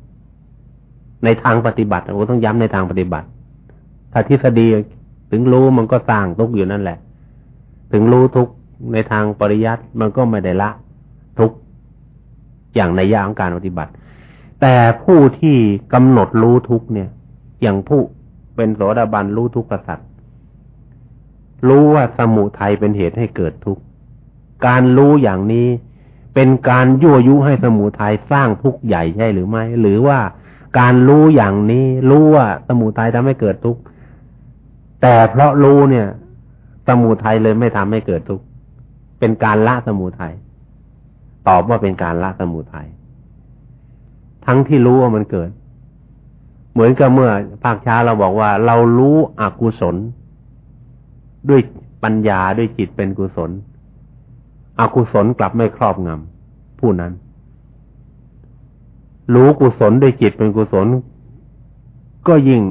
ในทางปฏิบัติโอ้ต้องย้ำในทางปฏิบัติ ถ้าทฤษฎีถึงรู้มันก็สร้างทุกข์อยู่นั่นแหละ ถึงรู้ทุกข์ในทางปริยัติมันก็ไม่ได้ละ ทุกข์อย่างในย่างการปฏิบัติ แต่ผู้ที่กำหนดรู้ทุกเนี่ย อย่างผู้เป็นโสดาบันรู้ทุกขสัตว์รู้ว่าสมุทัยเป็นเหตุให้เกิดทุกข์การรู้อย่างนี้เป็นการยั่วยุให้สมุทัยสร้างทุกข์ใหญ่ใช่หรือไม่ หรือว่าการรู้อย่างนี้รู้ว่าสมุทัยทำให้เกิดทุกข์แต่เพราะรู้เนี่ย สมุทัยเลยไม่ทำให้เกิดทุกข์เป็นการละสมุทัยตอบว่าเป็นการละสมุทัย ทั้งที่รู้ว่ามันเกิด เหมือนกับเมื่อภาคช้าเราบอกว่า เรารู้อกุศล ด้วยปัญญาด้วยจิตเป็นกุศล อกุศลกลับไม่ครอบงำผู้นั้น รู้กุศลด้วยจิตเป็นกุศล ก็ยิ่ง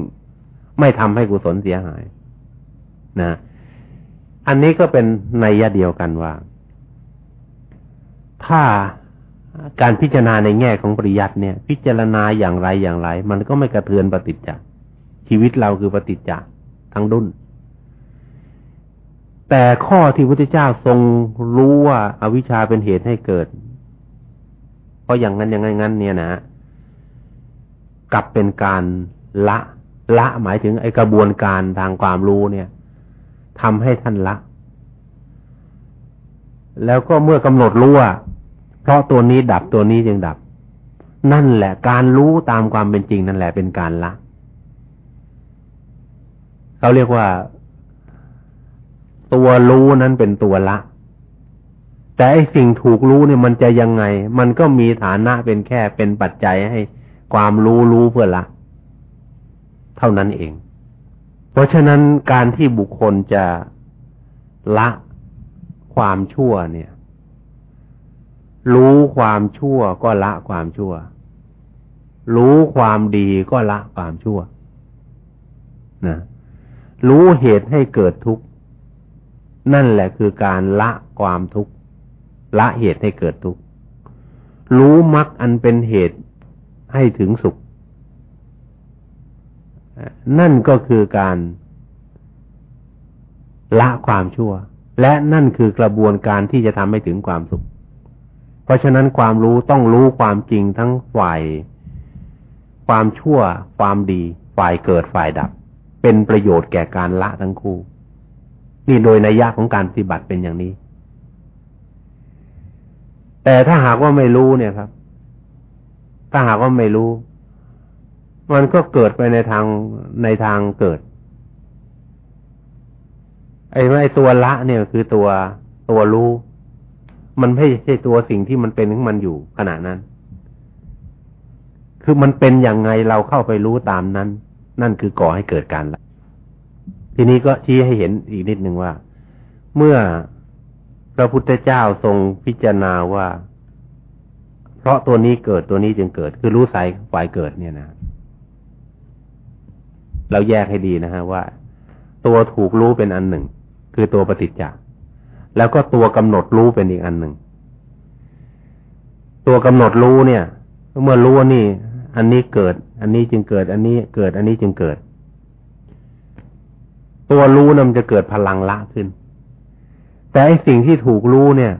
ไม่ทำให้กุศลเสียหาย นะ อันนี้ก็เป็นในยะเดียวกันว่า ถ้า การพิจารณาในแง่ของปริยัติเนี่ย พิจารณาอย่างไรอย่างไร มันก็ไม่กระเทือนปฏิจจ์ชีวิตเราคือปฏิจจ์ทั้งดุนแต่ข้อที่พระพุทธเจ้าทรงรู้ว่าอาวิชชาเป็นเหตุให้เกิด เพราะอย่างนั้นอย่างนั้น เนี่ยนะกลับเป็นการละ ละหมายถึงไอกระบวนการทางความรู้เนี่ยทำให้ท่านละ แล้วก็เมื่อกำหนดรู้ว่า เพราะตัวนี้ดับตัวนี้จึงดับ นั่นแหละการรู้ตามความเป็นจริงนั่นแหละเป็นการละเขาเรียกว่า ตัวรู้นั้นเป็นตัวละ แต่ไอสิ่งถูกรู้เนี่ยมันจะยังไง มันก็มีฐานะเป็นแค่เป็นปัจจัยให้ความรู้รู้เพื่อละ เท่านั้นเอง เพราะฉะนั้นการที่บุคคลจะละความชั่วเนี่ย รู้ความชั่วก็ละความชั่ว รู้ความดีก็ละความชั่วนะรู้เหตุให้เกิดทุกข์ นั่นแหละคือการละความทุกข์ละเหตุให้เกิดทุกข์ รู้มรรคอันเป็นเหตุให้ถึงสุข นั่นก็คือการละความชั่ว และนั่นคือกระบวนการที่จะทำให้ถึงความสุข เพราะฉะนั้นความรู้ต้องรู้ความจริงทั้งฝ่าย ความชั่ว ความดี ฝ่ายเกิดฝ่ายดับ เป็นประโยชน์แก่การละทั้งคู่ นี่โดยนัยยะของการปฏิบัติเป็นอย่างนี้ แต่ถ้าหากว่าไม่รู้เนี่ยครับ ถ้าหากว่าไม่รู้ มันก็เกิดไปในทางในทางเกิด ไอ้ไอ้ตัวละเนี่ยคือตัวตัวรู้ มันไม่ใช่ตัวสิ่งที่มันเป็นของมันอยู่ขณะนั้น คือมันเป็นอย่างไงเราเข้าไปรู้ตามนั้น นั่นคือก่อให้เกิดการละทีนี้ก็ชี้ให้เห็นอีกนิดหนึ่งว่า เมื่อพระพุทธเจ้าทรงพิจารณาว่า เพราะตัวนี้เกิดตัวนี้จึงเกิด คือรู้สายฝ่ายเกิดเนี่ยนะเราแยกให้ดีนะฮะว่า ตัวถูกรู้เป็นอันหนึ่ง คือตัวปฏิจจ์ แล้วก็ตัวกำหนดรู้เป็นอีกอันหนึ่ง ตัวกำหนดรู้เนี่ย เมื่อรู้นี่ อันนี้เกิด อันนี้จึงเกิด อันนี้เกิด อันนี้จึงเกิด ตัวรู้นำจะเกิดพลังละขึ้น แต่ไอสิ่งที่ถูกรู้เนี่ย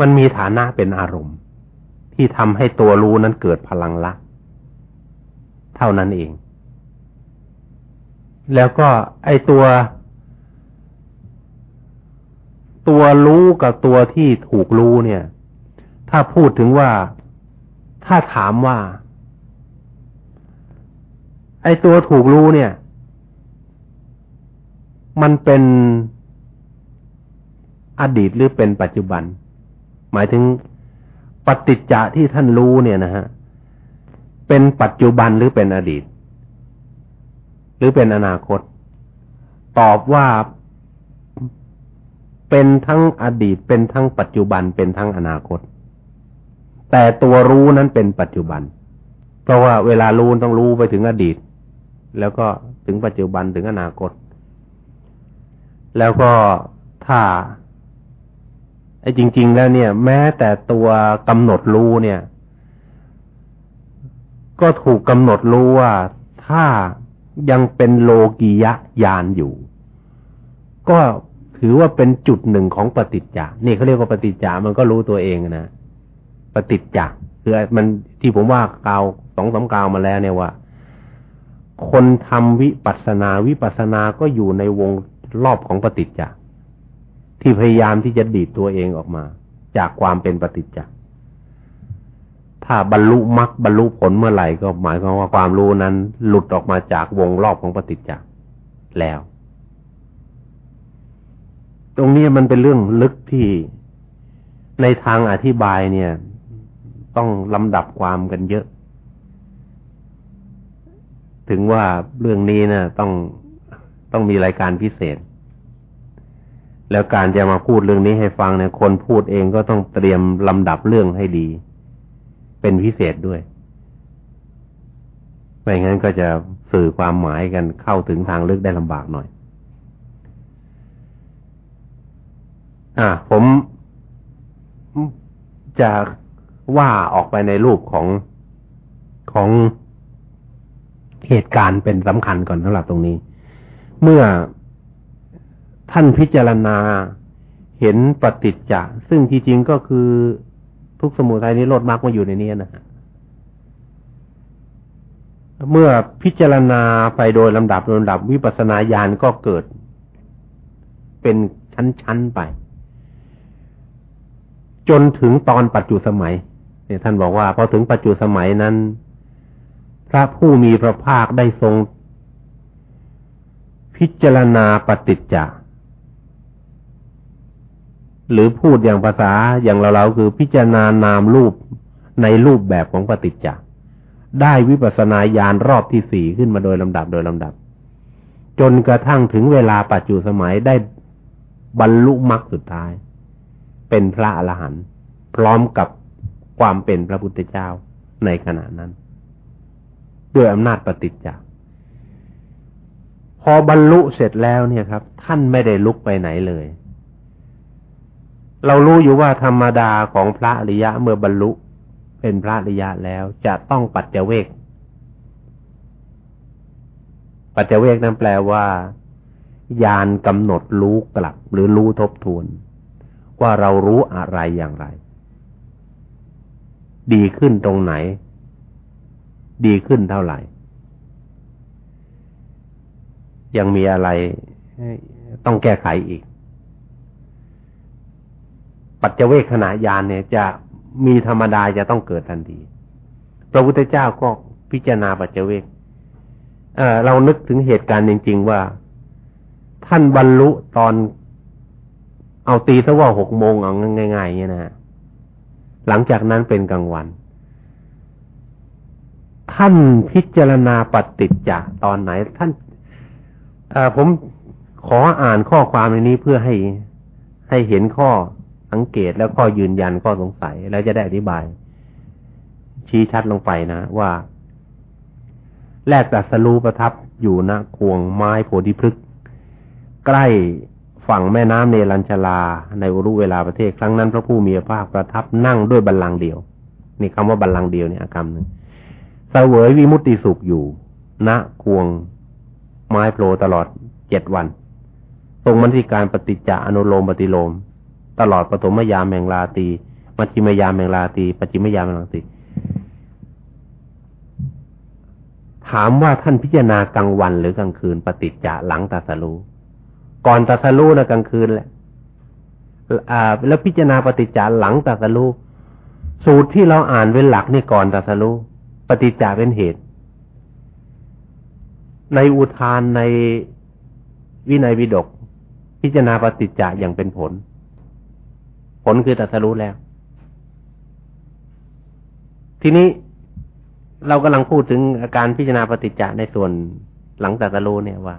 มันมีฐานะเป็นอารมณ์ ที่ทำให้ตัวรู้นั้นเกิดพลังละ เท่านั้นเอง แล้วก็ไอตัว ตัวรู้กับตัวที่ถูกรู้เนี่ย ถ้าพูดถึงว่าถ้าถามว่า ไอตัวถูกรู้เนี่ย มันเป็นอดีตหรือเป็นปัจจุบัน หมายถึงปฏิจจะที่ท่านรู้เนี่ยนะฮะเป็นปัจจุบันหรือเป็นอดีต หรือเป็นอนาคต ตอบว่า เป็นทั้งอดีตเป็นทั้งปัจจุบันเป็นทั้งอนาคต แต่ตัวรู้นั้นเป็นปัจจุบัน เพราะว่าเวลารู้ต้องรู้ไปถึงอดีต แล้วก็ถึงปัจจุบันถึงอนาคต แล้วก็ถ้าไอ้จริง ๆ แล้วเนี่ย แม้แต่ตัวกำหนดรู้เนี่ย ก็ถูกกำหนดรู้ว่าถ้ายังเป็นโลกียะยานอยู่ ก็ ถือว่าเป็นจุดหนึ่งของปฏิจจานี่เขาเรียกว่าปฏิจจามันก็รู้ตัวเองนะปฏิจจ์คือมันที่ผมว่ากาวสองสากาวมาแล้วเนี่ยว่า คนทำวิปัสนาวิปัสนาก็อยู่ในวงรอบของปฏิจจ์ที่พยายามที่จะดีดตัวเองออกมา จากความเป็นปฏิจจ์ถ้าบรรลุมรรคบรรลุผลเมื่อไหร่ก็หมายความว่าความรู้นั้น หลุดออกมาจากวงรอบของปฏิจจ์แล้ว ตรงนี้มันเป็นเรื่องลึกที่ในทางอธิบายเนี่ย ต้องลำดับความกันเยอะ ถึงว่าเรื่องนี้นะต้องต้องมีรายการพิเศษ แล้วการจะมาพูดเรื่องนี้ให้ฟังเนี่ยคนพูดเองก็ต้องเตรียมลำดับเรื่องให้ดี เป็นพิเศษด้วยไม่งั้นก็จะสื่อความหมายกันเข้าถึงทางลึกได้ลำบากหน่อย อ่า ผมจะว่าออกไปในรูปของของเหตุการณ์เป็นสำคัญก่อนสำหรับตรงนี้ เมื่อท่านพิจารณาเห็นปฏิจจะซึ่งที่จริงก็คือทุกสมุทัยนี้โลดมากมาอยู่ในนี้นะฮะเมื่อพิจารณาไปโดยลำดับลำดับวิปัสสนาญาณก็เกิด เป็นชั้นๆไป จนถึงตอนปัจจุสมัย เนี่ยท่านบอกว่าพอถึงปัจจุสมัยนั้น พระผู้มีพระภาคได้ทรง พิจารณาปฏิจจ์หรือพูดอย่างภาษาอย่างเราๆคือพิจารณานามรูปในรูปแบบของปฏิจจ์ได้วิปัสนาญาณรอบที่สี่ขึ้นมาโดยลำดับโดยลำดับ จนกระทั่งถึงเวลาปัจจุสมัยได้บรรลุมรรคสุดท้าย เป็นพระอรหันต์พร้อมกับความเป็นพระพุทธเจ้าในขณะนั้น ด้วยอำนาจปฏิจจ์พอบรรลุเสร็จแล้วเนี่ยครับ ท่านไม่ได้ลุกไปไหนเลย เรารู้อยู่ว่าธรรมดาของพระอริยะเมื่อบรรลุเป็นพระอริยะแล้วจะต้องปัจเจเวก ปัจเจเวกนั้นแปลว่าญาณกำหนดรู้กลับ หรือรู้ทบทวน ว่าเรารู้อะไรอย่างไร ดีขึ้นตรงไหน ดีขึ้นเท่าไหร่ ยังมีอะไรต้องแก้ไขอีก ปัจเจเวกขณะยานเนี่ย จะมีธรรมดาจะต้องเกิดทันที พระพุทธเจ้าก็พิจารณาปัจเจเวกเออเรานึกถึงเหตุการณ์จริง ๆ ว่า ท่านบรรลุตอน เอาตีซะว่าหกโมงเอาง่ายๆเนี่ยนะหลังจากนั้นเป็นกลางวัน ท่านพิจารณาปฏิจจะตอนไหน ท่านผมขออ่านข้อความในนี้เพื่อให้ให้เห็นข้อสังเกตแล้วก็ยืนยันข้อสงสัย แล้วจะได้อธิบาย ชี้ชัดลงไปนะ ว่า แรกตัสรูประทับอยู่ณควงไม้โพธิพฤกษ์ใกล้ ฝั่งแม่น้ำเนรัญชลา ในอุรุเวลาประเทศครั้งนั้นพระผู้มีพระภาคประทับนั่งด้วยบัลลังก์เดียว นี่คำว่าบัลลังก์เดียวเนี่ยคำหนึ่งเสวยวิมุตติสุขอยู่ณควงไม้โพลตลอดเจ็ดวัน ทรงมันที่การปฏิจจาอนุโลมปฏิโลม ตลอดปฐมยามแห่งลาตีมัชฌิมยามแห่งลาตีปัจฉิมยามแห่งลาตีถามว่าท่านพิจารณากลางวันหรือกลางคืนปฏิจจะหลังตัสรู้ ก่อนตัสรู้นะกลางคืนแหละแล้วพิจารณาปฏิจจหลังตัสรู้สูตรที่เราอ่านเป็นหลักนี่ก่อนตัสรู้ปฏิจจาเป็นเหตุ ในอุทานในวินัยวิดก พิจารณาปฏิจจะอย่างเป็นผล ผลคือตัสรู้แล้ว ทีนี้เรากำลังพูดถึงอาการพิจารณาปฏิจจในส่วนหลังตัสรู้เนี่ยว่า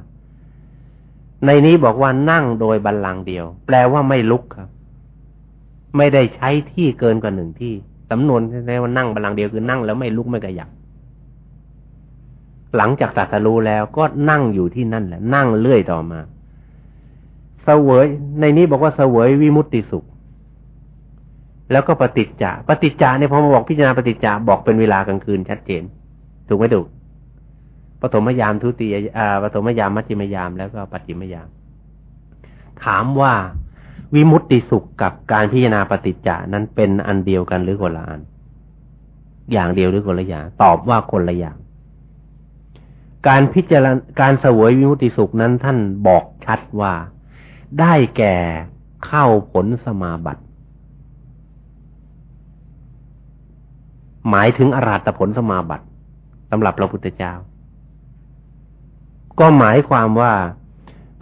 ในนี้บอกว่านั่งโดยบัลลังก์เดียว แปลว่าไม่ลุกครับ ไม่ได้ใช้ที่เกินกว่าหนึ่งที่สำนวนในว่านั่งบัลลังก์เดียวคือนั่งแล้วไม่ลุกไม่กระยับหลังจากตัดสรู้แล้วก็นั่งอยู่ที่นั่นแหละ นั่งเลื่อยต่อมาเสวย ในนี้บอกว่าเสวยวิมุตติสุข แล้วก็ปฏิจจาปฏิจจาเนี่ยพอมาบอกพิจารณาปฏิจจาบอกเป็นเวลากลางคืนชัดเจน ถูกไหมถูก ปฐมยามทุติยอ่าปฐมยามมัชฌิมยามแล้วก็ปัจฉิมยาม ถามว่าวิมุตติสุขกับการพิจารณาปฏิจจานั้นเป็นอันเดียวกันหรือคนละอัน อย่างเดียวหรือคนละอย่าง ตอบว่าคนละอย่าง การพิจารณาการเสวยวิมุตติสุขนั้นท่านบอกชัดว่าได้แก่เข้าผลสมาบัติ หมายถึงอราตผลสมาบัติสำหรับพระพุทธเจ้า ก็หมายความว่า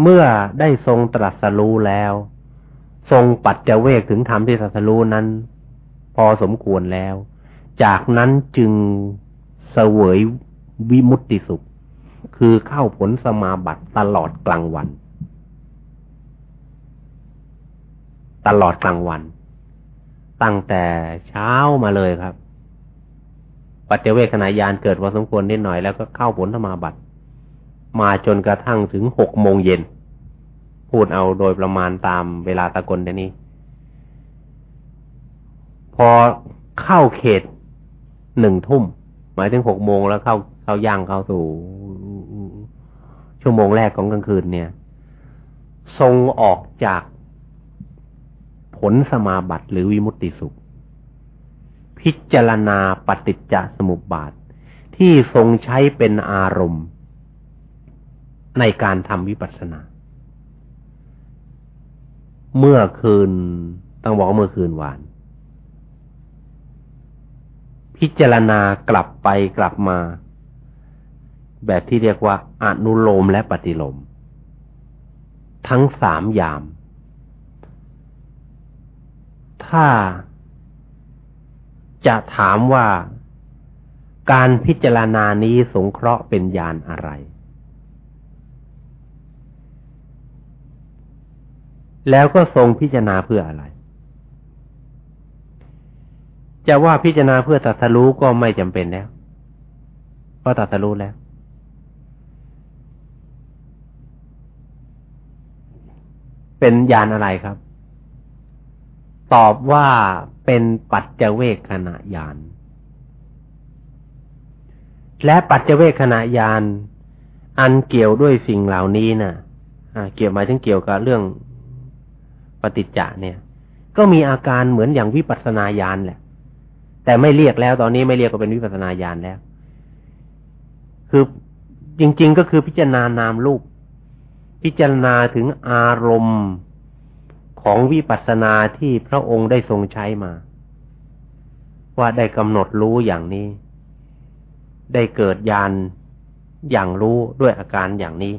เมื่อได้ทรงตรัสรู้แล้ว ทรงปัจเจเวกถึงธรรมที่ตรัสรู้นั้น พอสมควรแล้ว จากนั้นจึงเสวยวิมุตติสุข คือเข้าผลสมาบัติตลอดกลางวัน ตลอดกลางวัน ตั้งแต่เช้ามาเลยครับ ปัจเจเวคขณะยานเกิดพอสมควรนิดหน่อยแล้วก็เข้าผลธรรมาบัติ มาจนกระทั่งถึงหกโมงเย็น พูดเอาโดยประมาณตามเวลาตะกลเดนี้ พอเข้าเขตหนึ่งทุ่ม หมายถึงหกโมงแล้วเข้าเขาย่างเข้าสู่ ชั่วโมงแรกของกลางคืนเนี่ย ทรงออกจากผลสมาบัติหรือวิมุตติสุข พิจารณาปฏิจจสมุปบาท ที่ทรงใช้เป็นอารมณ์ ในการทำวิปัสสนา เมื่อคืนต้องบอกเมื่อคืนวาน พิจารณากลับไปกลับมา แบบที่เรียกว่าอนุโลมและปฏิโลม ทั้งสามยาม ถ้าจะถามว่าการพิจารณานี้สงเคราะห์เป็นญาณอะไร แล้วก็ทรงพิจารณาเพื่ออะไร จะว่าพิจารณาเพื่อตัสรู้ก็ไม่จำเป็นแล้ว เพราะตัสรู้แล้ว เป็นญาณอะไรครับ ตอบว่าเป็นปัจเจเวกขณะยานและปัจเจเวกขณะยาน อันเกี่ยวด้วยสิ่งเหล่านี้นะ่ะเกี่ยวหมายถึงเกี่ยวกับเรื่อง ฏิจจะเนี่ย ก็มีอาการเหมือนอย่างวิปัสนาญาณแหละ แต่ไม่เรียกแล้ว ตอนนี้ไม่เรียกก็เป็นวิปัสสนาญาณแล้ว คือจริง ๆ ก็คือพิจารณานามรูป พิจารณาถึงอารมณ์ของวิปัสสนาที่พระองค์ได้ทรงใช้มา ว่าได้กำหนดรู้อย่างนี้ ได้เกิดญาณอย่างรู้ด้วยอาการอย่างนี้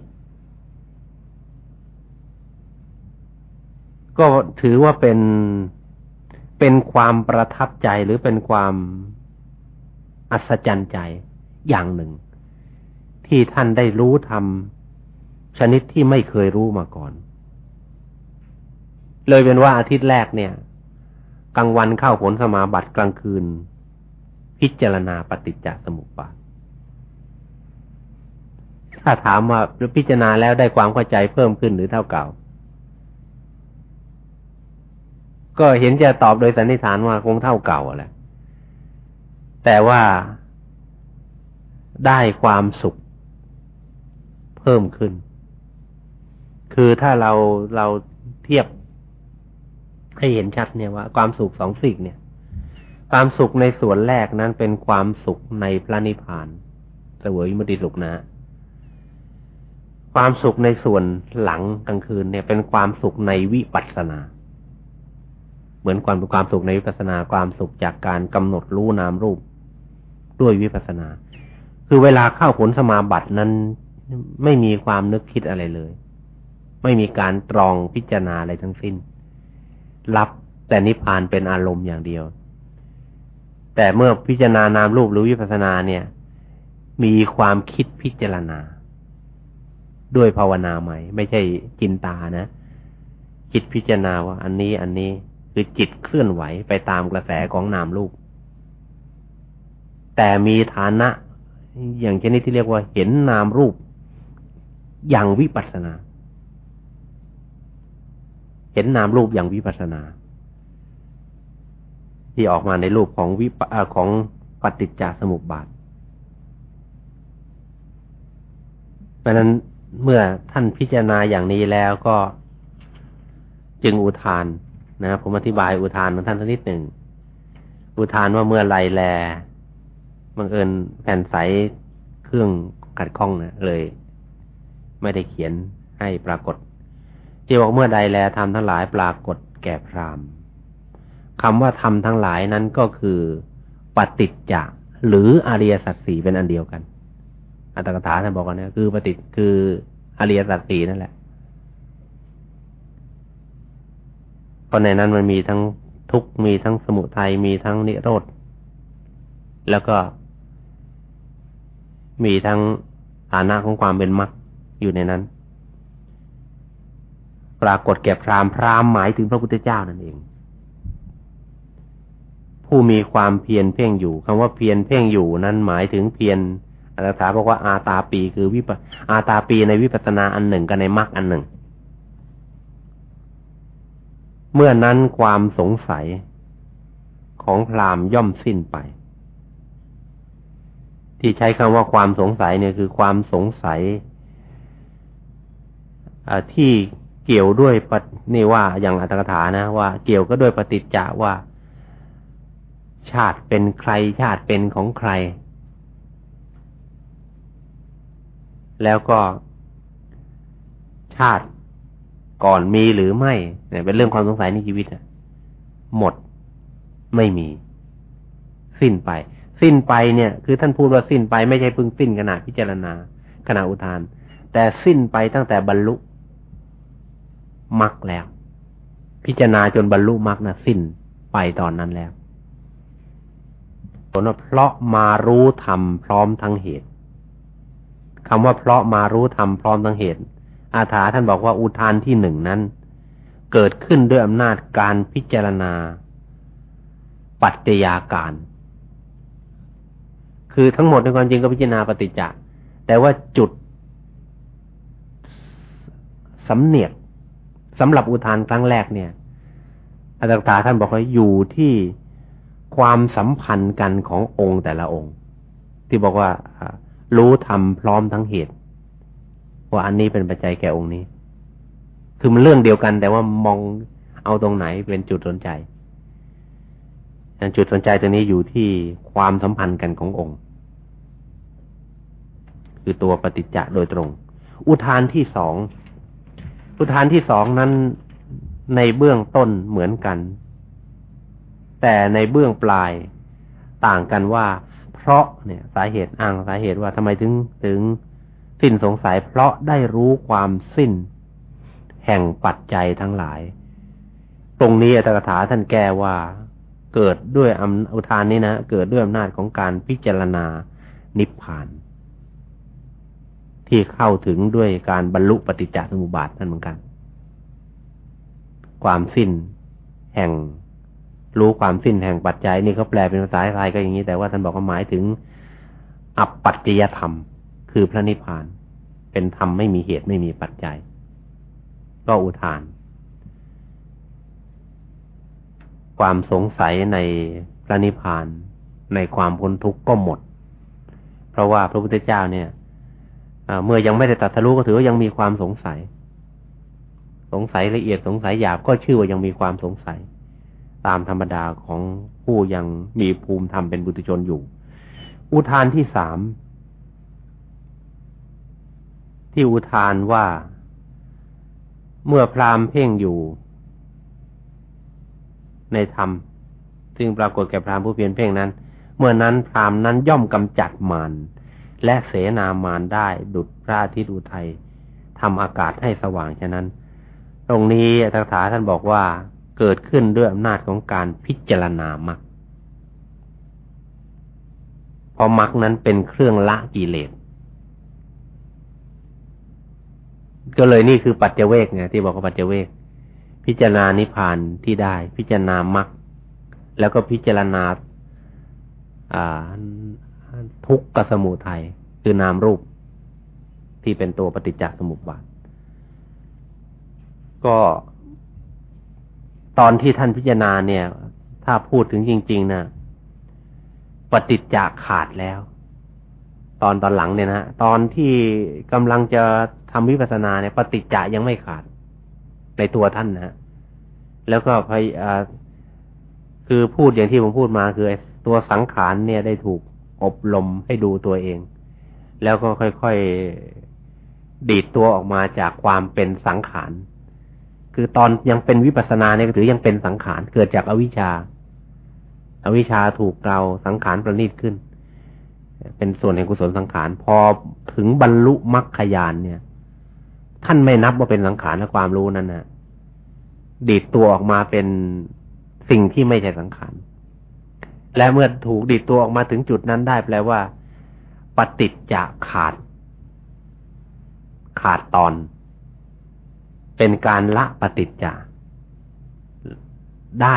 ก็ถือว่าเป็นเป็นความประทับใจหรือเป็นความอัศจรรย์ใจอย่างหนึ่ง ที่ท่านได้รู้ทำชนิดที่ไม่เคยรู้มาก่อน เลยเป็นว่าอาทิตย์แรกเนี่ย กลางวันเข้าผลสมาบัติกลางคืน พิจารณาปฏิจจสมุปบาทถ้าถามว่าพิจารณาแล้วได้ความเข้าใจเพิ่มขึ้นหรือเท่าเก่า ก็เห็นจะตอบโดยสันนิษฐานว่าคงเท่าเก่าแหละแต่ว่าได้ความสุขเพิ่มขึ้น คือถ้าเราเราเทียบให้เห็นชัดเนี่ยว่า ความสุขสองสิ่งเนี่ย ความสุขในส่วนแรกนั้นเป็นความสุขในพระนิพพานเสวยมุติสุขนะ ความสุขในส่วนหลังกลางคืนเนี่ย เป็นความสุขในวิปัสสนา เหมือนความเป็นความสุขในวิปัสนาความสุขจากการกำหนดรู้นามรูป ด้วยวิปัสนา คือเวลาเข้าผลสมาบัตินั้นไม่มีความนึกคิดอะไรเลย ไม่มีการตรองพิจารณาอะไรทั้งสิ้น รับแต่นิพพานเป็นอารมณ์อย่างเดียว แต่เมื่อพิจารณานามรูปหรือวิปัสสนาเนี่ย มีความคิดพิจารณา ด้วยภาวนาใหม่ ไม่ใช่จินตานะ คิดพิจารณาว่า อันนี้อันนี้ คือจิตเคลื่อนไหวไปตามกระแสของนามรูป แต่มีฐานะ อย่างชนิดที่เรียกว่าเห็นนามรูป อย่างวิปัสสนา เห็นนามรูปอย่างวิปัสนา ที่ออกมาในรูปของวิปของปฏิจจสมุปบาทเพราะนั้นเมื่อท่านพิจารณาอย่างนี้แล้วก็จึงอุทาน นะผมอธิบายอุทานของท่านสักนิดหนึ่ง อุทานว่าเมื่อไรแลบังเอิญแผ่นใสเครื่องขัดข้องนะเลย ไม่ได้เขียนให้ปรากฏที่บอกเมื่อใดแลทำทั้งหลายปรากฏแก่พรามคำว่าทำทั้งหลายนั้นก็คือปฏิจจะหรืออริยสัจสี่เป็นอันเดียวกันอัตถกถาท่านบอกกันนะคือปฏิคืออริยสัจสี่นั่นแหละ เพราะในนั้นมันมีทั้งทุกมีทั้งสมุทัยมีทั้งนิโรธ แล้วก็ มีทั้งฐานะของความเป็นมรรคอยู่ในนั้น ปรากฏแก่พรามพรามหมายถึงพระพุทธเจ้านั่นเอง ผู้มีความเพียรเพ่งอยู่คำว่าเพียรเพ่งอยู่นั้นหมายถึงเพียรอัตถาบอกว่าอาตาปีคือวิปอาตาปีในวิปัสนาอันหนึ่งกับในมรรคอันหนึ่ง เมื่อนั้นความสงสัยของพรามย่อมสิ้นไป ที่ใช้คำว่าความสงสัยเนี่ยคือความสงสัยที่เกี่ยวด้วยปนี่ว่าอย่างอัตถกถานะ ว่าเกี่ยวก็ด้วยปฏิจจะว่า ชาติเป็นใครชาติเป็นของใคร แล้วก็ชาติ ก่อนมีหรือไม่เนี่ยเป็นเรื่องความสงสัยในชีวิตอะหมดไม่มี สิ้นไป สิ้นไปเนี่ย คือท่านพูดว่าสิ้นไปไม่ใช่พึ่งสิ้นขณะพิจารณาขณะอุทาน แต่สิ้นไปตั้งแต่บรรลุมรรคแล้ว พิจารณาจนบรรลุมรรคนะสิ้นไปตอนนั้นแล้วผลว่าเพราะมารู้ธรรมพร้อมทั้งเหตุคำว่าเพราะมารู้ธรรมพร้อมทั้งเหตุ อาถาท่านบอกว่าอุทานที่หนึ่งนั้น เกิดขึ้นด้วยอำนาจการพิจารณา ปัจจยาการ คือทั้งหมดในความจริงก็พิจารณาปฏิจจ์แต่ว่าจุดสำเนียกสำหรับอุทานครั้งแรกเนี่ยอาจารย์ตาท่านบอกว่าอยู่ที่ความสัมพันธ์กันขององค์แต่ละองค์ ที่บอกว่ารู้ทำพร้อมทั้งเหตุ ว่าอันนี้เป็นปัจจัยแก่องค์นี้ คือมันเรื่องเดียวกัน แต่ว่ามองเอาตรงไหนเป็นจุดสนใจจุดสนใจตรงนี้อยู่ที่ความสัมพันธ์กันขององค์ คือตัวปฏิจจะโดยตรง อุทานที่สองอุทานที่สองนั้นในเบื้องต้นเหมือนกัน แต่ในเบื้องปลายต่างกันว่า เพราะเนี่ย สาเหตุอ้างสาเหตุว่าทำไมถึงถึง สิ้นสงสัยเพราะได้รู้ความสิ้น แห่งปัจจัยทั้งหลาย ตรงนี้อัตถกถาท่านแก้ว่า เกิดด้วยอำอุทานนี้นะเกิดด้วยอำนาจของการพิจารณานิพพาน ที่เข้าถึงด้วยการบรรลุปฏิจจสมุปบาทนั่นเหมือนกัน ความสิ้นแห่งรู้ความสิ้นแห่งปัจจัยนี่เขาแปลเป็นภาษาไทยก็อย่างนี้แต่ว่าท่านบอกว่าหมายถึง อัปปัจจยธรรม คือพระนิพพาน เป็นธรรมไม่มีเหตุไม่มีปัจจัย ก็อุทาน ความสงสัยในพระนิพพานในความพ้นทุกข์ก็หมด เพราะว่าพระพุทธเจ้าเนี่ยเมื่อยังไม่ได้ตัดทะลุก็ถือว่ายังมีความสงสัย สงสัยละเอียดสงสัยหยาบก็ชื่อว่ายังมีความสงสัย ตามธรรมดาของผู้ยังมีภูมิธรรมเป็นบุตรชนอยู่ อุทานที่สาม ที่อุทานว่า เมื่อพรามเพ่งอยู่ ในธรรม ซึ่งปรากฏแก่พรามผู้เพียรเพ่งนั้น เมื่อนั้นพรามนั้นย่อมกำจัดมารและเสนามานได้ดุดพระอาทิตย์อุทัยทำอากาศให้สว่างฉะนั้น ตรงนี้อัตถาท่านบอกว่าเกิดขึ้นด้วยอำนาจของการพิจารณามรรคเพราะมรรคนั้นเป็นเครื่องละกิเลส ก็เลยนี่คือปัจเจเวกไงที่บอกว่าปัจเจเวก พิจารณานิพพานที่ได้ พิจารณามรรคแล้วก็พิจารณาอ่าทุกขสมุทัยคือนามรูปที่เป็นตัวปฏิจจสมุปบาท ก็ตอนที่ท่านพิจารณาเนี่ย ถ้าพูดถึงจริง ๆนะปฏิจจขาดแล้ว ตอนตอนหลังเนี่ยนะตอนที่กำลังจะทำวิปัสสนาเนี่ยปฏิจจยังไม่ขาดในตัวท่านนะแล้วก็พยคือพูดอย่างที่ผมพูดมาคือตัวสังขารเนี่ยได้ถูกอบรมให้ดูตัวเอง แล้วก็ค่อยๆดีดตัวออกมาจากความเป็นสังขารคือตอนยังเป็นวิปัสนาเนี่ยถือยังเป็นสังขารเกิดจากอวิชชาอวิชชาถูกเราสังขารประณีตขึ้น เป็นส่วนแห่งกุศลสังขาร พอถึงบรรลุมรรคยานเนี่ย ท่านไม่นับว่าเป็นสังขารและความรู้นั้นนะดีดตัวออกมาเป็นสิ่งที่ไม่ใช่สังขาร และเมื่อถูกดิดตัวออกมาถึงจุดนั้นได้แปลว่าปฏิจจะขาด ขาดตอน เป็นการละปฏิจจะได้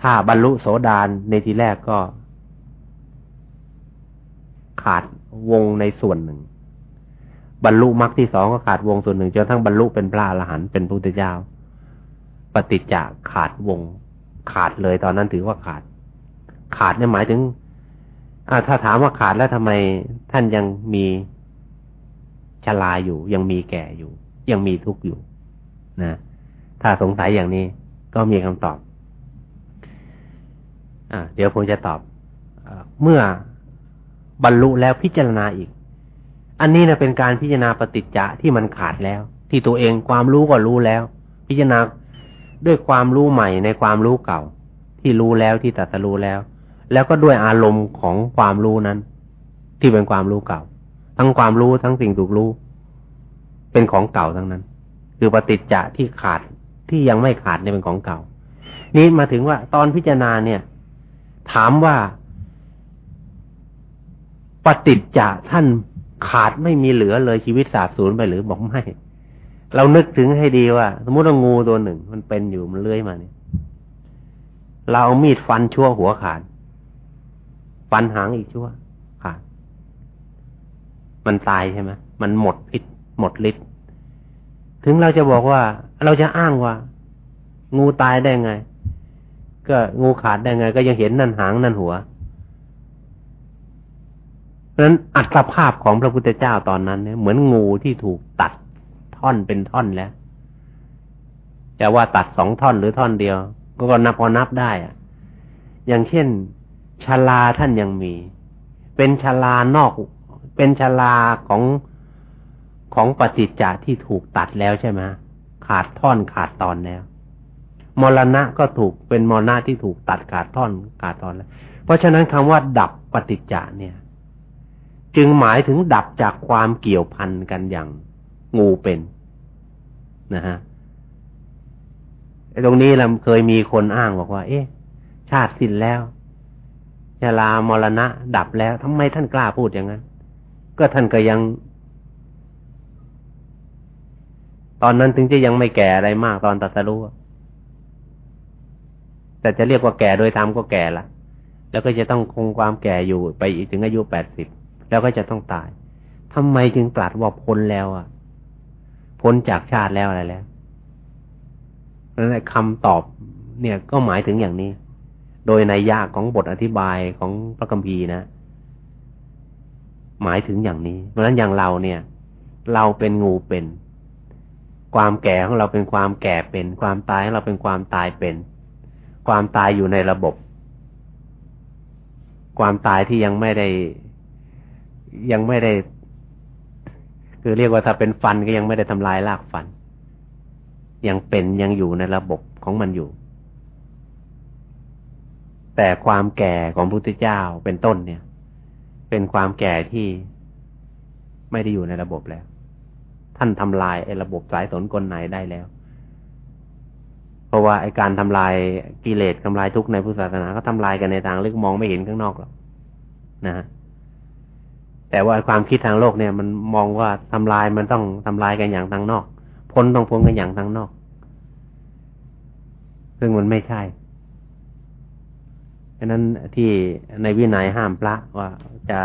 ถ้าบรรลุโสดานในทีแรกก็ ขาดวงในส่วนหนึ่ง บรรลุมรรคที่สองก็ขาดวงส่วนหนึ่งจนทั้งบรรลุเป็นพระอรหันต์เป็นพระพุทธเจ้า ปฏิจจะขาดวง ขาดเลยตอนนั้นถือว่าขาด ขาดเนี่ยหมายถึงอ่าถ้าถามว่าขาดแล้วทำไมท่านยังมีชลาอยู่ ยังมีแก่อยู่ ยังมีทุกข์อยู่นะถ้าสงสัยอย่างนี้ก็มีคำตอบ อ่า เดี๋ยวผมจะตอบอเมื่อ บรรลุแล้วพิจารณาอีก อันนี้นะเป็นการพิจารณาปฏิจจะที่มันขาดแล้ว ที่ตัวเองความรู้ก็รู้แล้ว พิจารณาด้วยความรู้ใหม่ในความรู้เก่า ที่รู้แล้วที่ตัดสู้แล้ว แล้วก็ด้วยอารมณ์ของความรู้นั้น ที่เป็นความรู้เก่า ทั้งความรู้ทั้งสิ่งถูกรู้ เป็นของเก่าทั้งนั้น คือปฏิจจะที่ขาดที่ยังไม่ขาดเนี่ยเป็นของเก่า นี้มาถึงว่าตอนพิจารณาเนี่ย ถามว่า ปฏิจจะท่านขาดไม่มีเหลือเลยชีวิตสาบสูญไปหรือบอกไม่ เรานึกถึงให้ดีว่า สมมติว่างูตัวหนึ่ง มันเป็นอยู่มันเลื้อยมาเนี่ย เราเอามีดฟันชั่วหัวขาด ฟันหางอีกชั่วขาด มันตายใช่ไหมมันหมดพิษหมดฤทธิ์ถึงเราจะบอกว่า เราจะอ้างว่า งูตายได้ไง ก็งูขาดได้ไง ก็ยังเห็นนั่นหางนั่นหัว เพราะฉะนั้นอัตภาพของพระพุทธเจ้าตอนนั้นเนี่ยเหมือนงูที่ถูกตัดท่อนเป็นท่อนแล้วจะว่าตัดสองท่อนหรือท่อนเดียว ก็นับพอนับได้อะอย่างเช่นชลาท่านยังมี เป็นชลานอก เป็นชลาของของปฏิจจ์ที่ถูกตัดแล้วใช่ไหมขาดท่อนขาดตอนแล้วมรณะก็ถูกเป็นมรณะที่ถูกตัดขาดท่อนขาดตอนแล้ว เพราะฉะนั้นคำว่าดับปฏิจจ์เนี่ย จึงหมายถึงดับจากความเกี่ยวพันกันอย่างงูเป็นนะฮะไอ้ตรงนี้เราเคยมีคนอ้างบอกว่า เอ๊ะ ชาติสิ้นแล้วชรามรณะ ดับแล้วทำไมท่านกล้าพูดอย่างนั้น ก็ท่านก็ยัง ตอนนั้นถึงจะยังไม่แก่อะไรมากตอนตัดสรู้แต่จะเรียกว่าแก่โดยธรรมก็แก่ละแล้วก็จะต้องคงความแก่อยู่ไปอีกถึงอายุแปดสิบ แล้วก็จะต้องตายทำไมจึงตรัสว่าพ้นแล้วอะ พ้นจากชาติแล้วอะไรแล้วนั่นคำตอบ เนี่ยก็หมายถึงอย่างนี้ โดยในยากของบทอธิบายของพระคัมภีนะ หมายถึงอย่างนี้ เพราะฉะนั้นอย่างเราเนี่ย เราเป็นงูเป็น ความแก่ของเราเป็นความแก่เป็น ความตายของเราเป็นความตายเป็น ความตายอยู่ในระบบ ความตายที่ยังไม่ได้ ยังไม่ได้ คือเรียกว่าถ้าเป็นฟันก็ยังไม่ได้ทำลายรากฟัน ยังเป็นยังอยู่ในระบบของมันอยู่ แต่ความแก่ของพระพุทธเจ้าเป็นต้นเนี่ย เป็นความแก่ที่ไม่ได้อยู่ในระบบแล้ว ท่านทำลายไอ้ระบบสายสนกลไหนได้แล้ว เพราะว่าไอ้การทำลายกิเลสทำลายทุกข์ในพุทธศาสนา ก็ทำลายกันในทางลึกมองไม่เห็นข้างนอกหรอกนะฮะ แต่ว่าความคิดทางโลกเนี่ย มันมองว่าทำลายมันต้องทำลายกันอย่างทางนอก พ้นต้องพ้นกันอย่างทางนอก ซึ่งมันไม่ใช่ฉะนั้นที่ในวินัยห้ามพระว่าจะ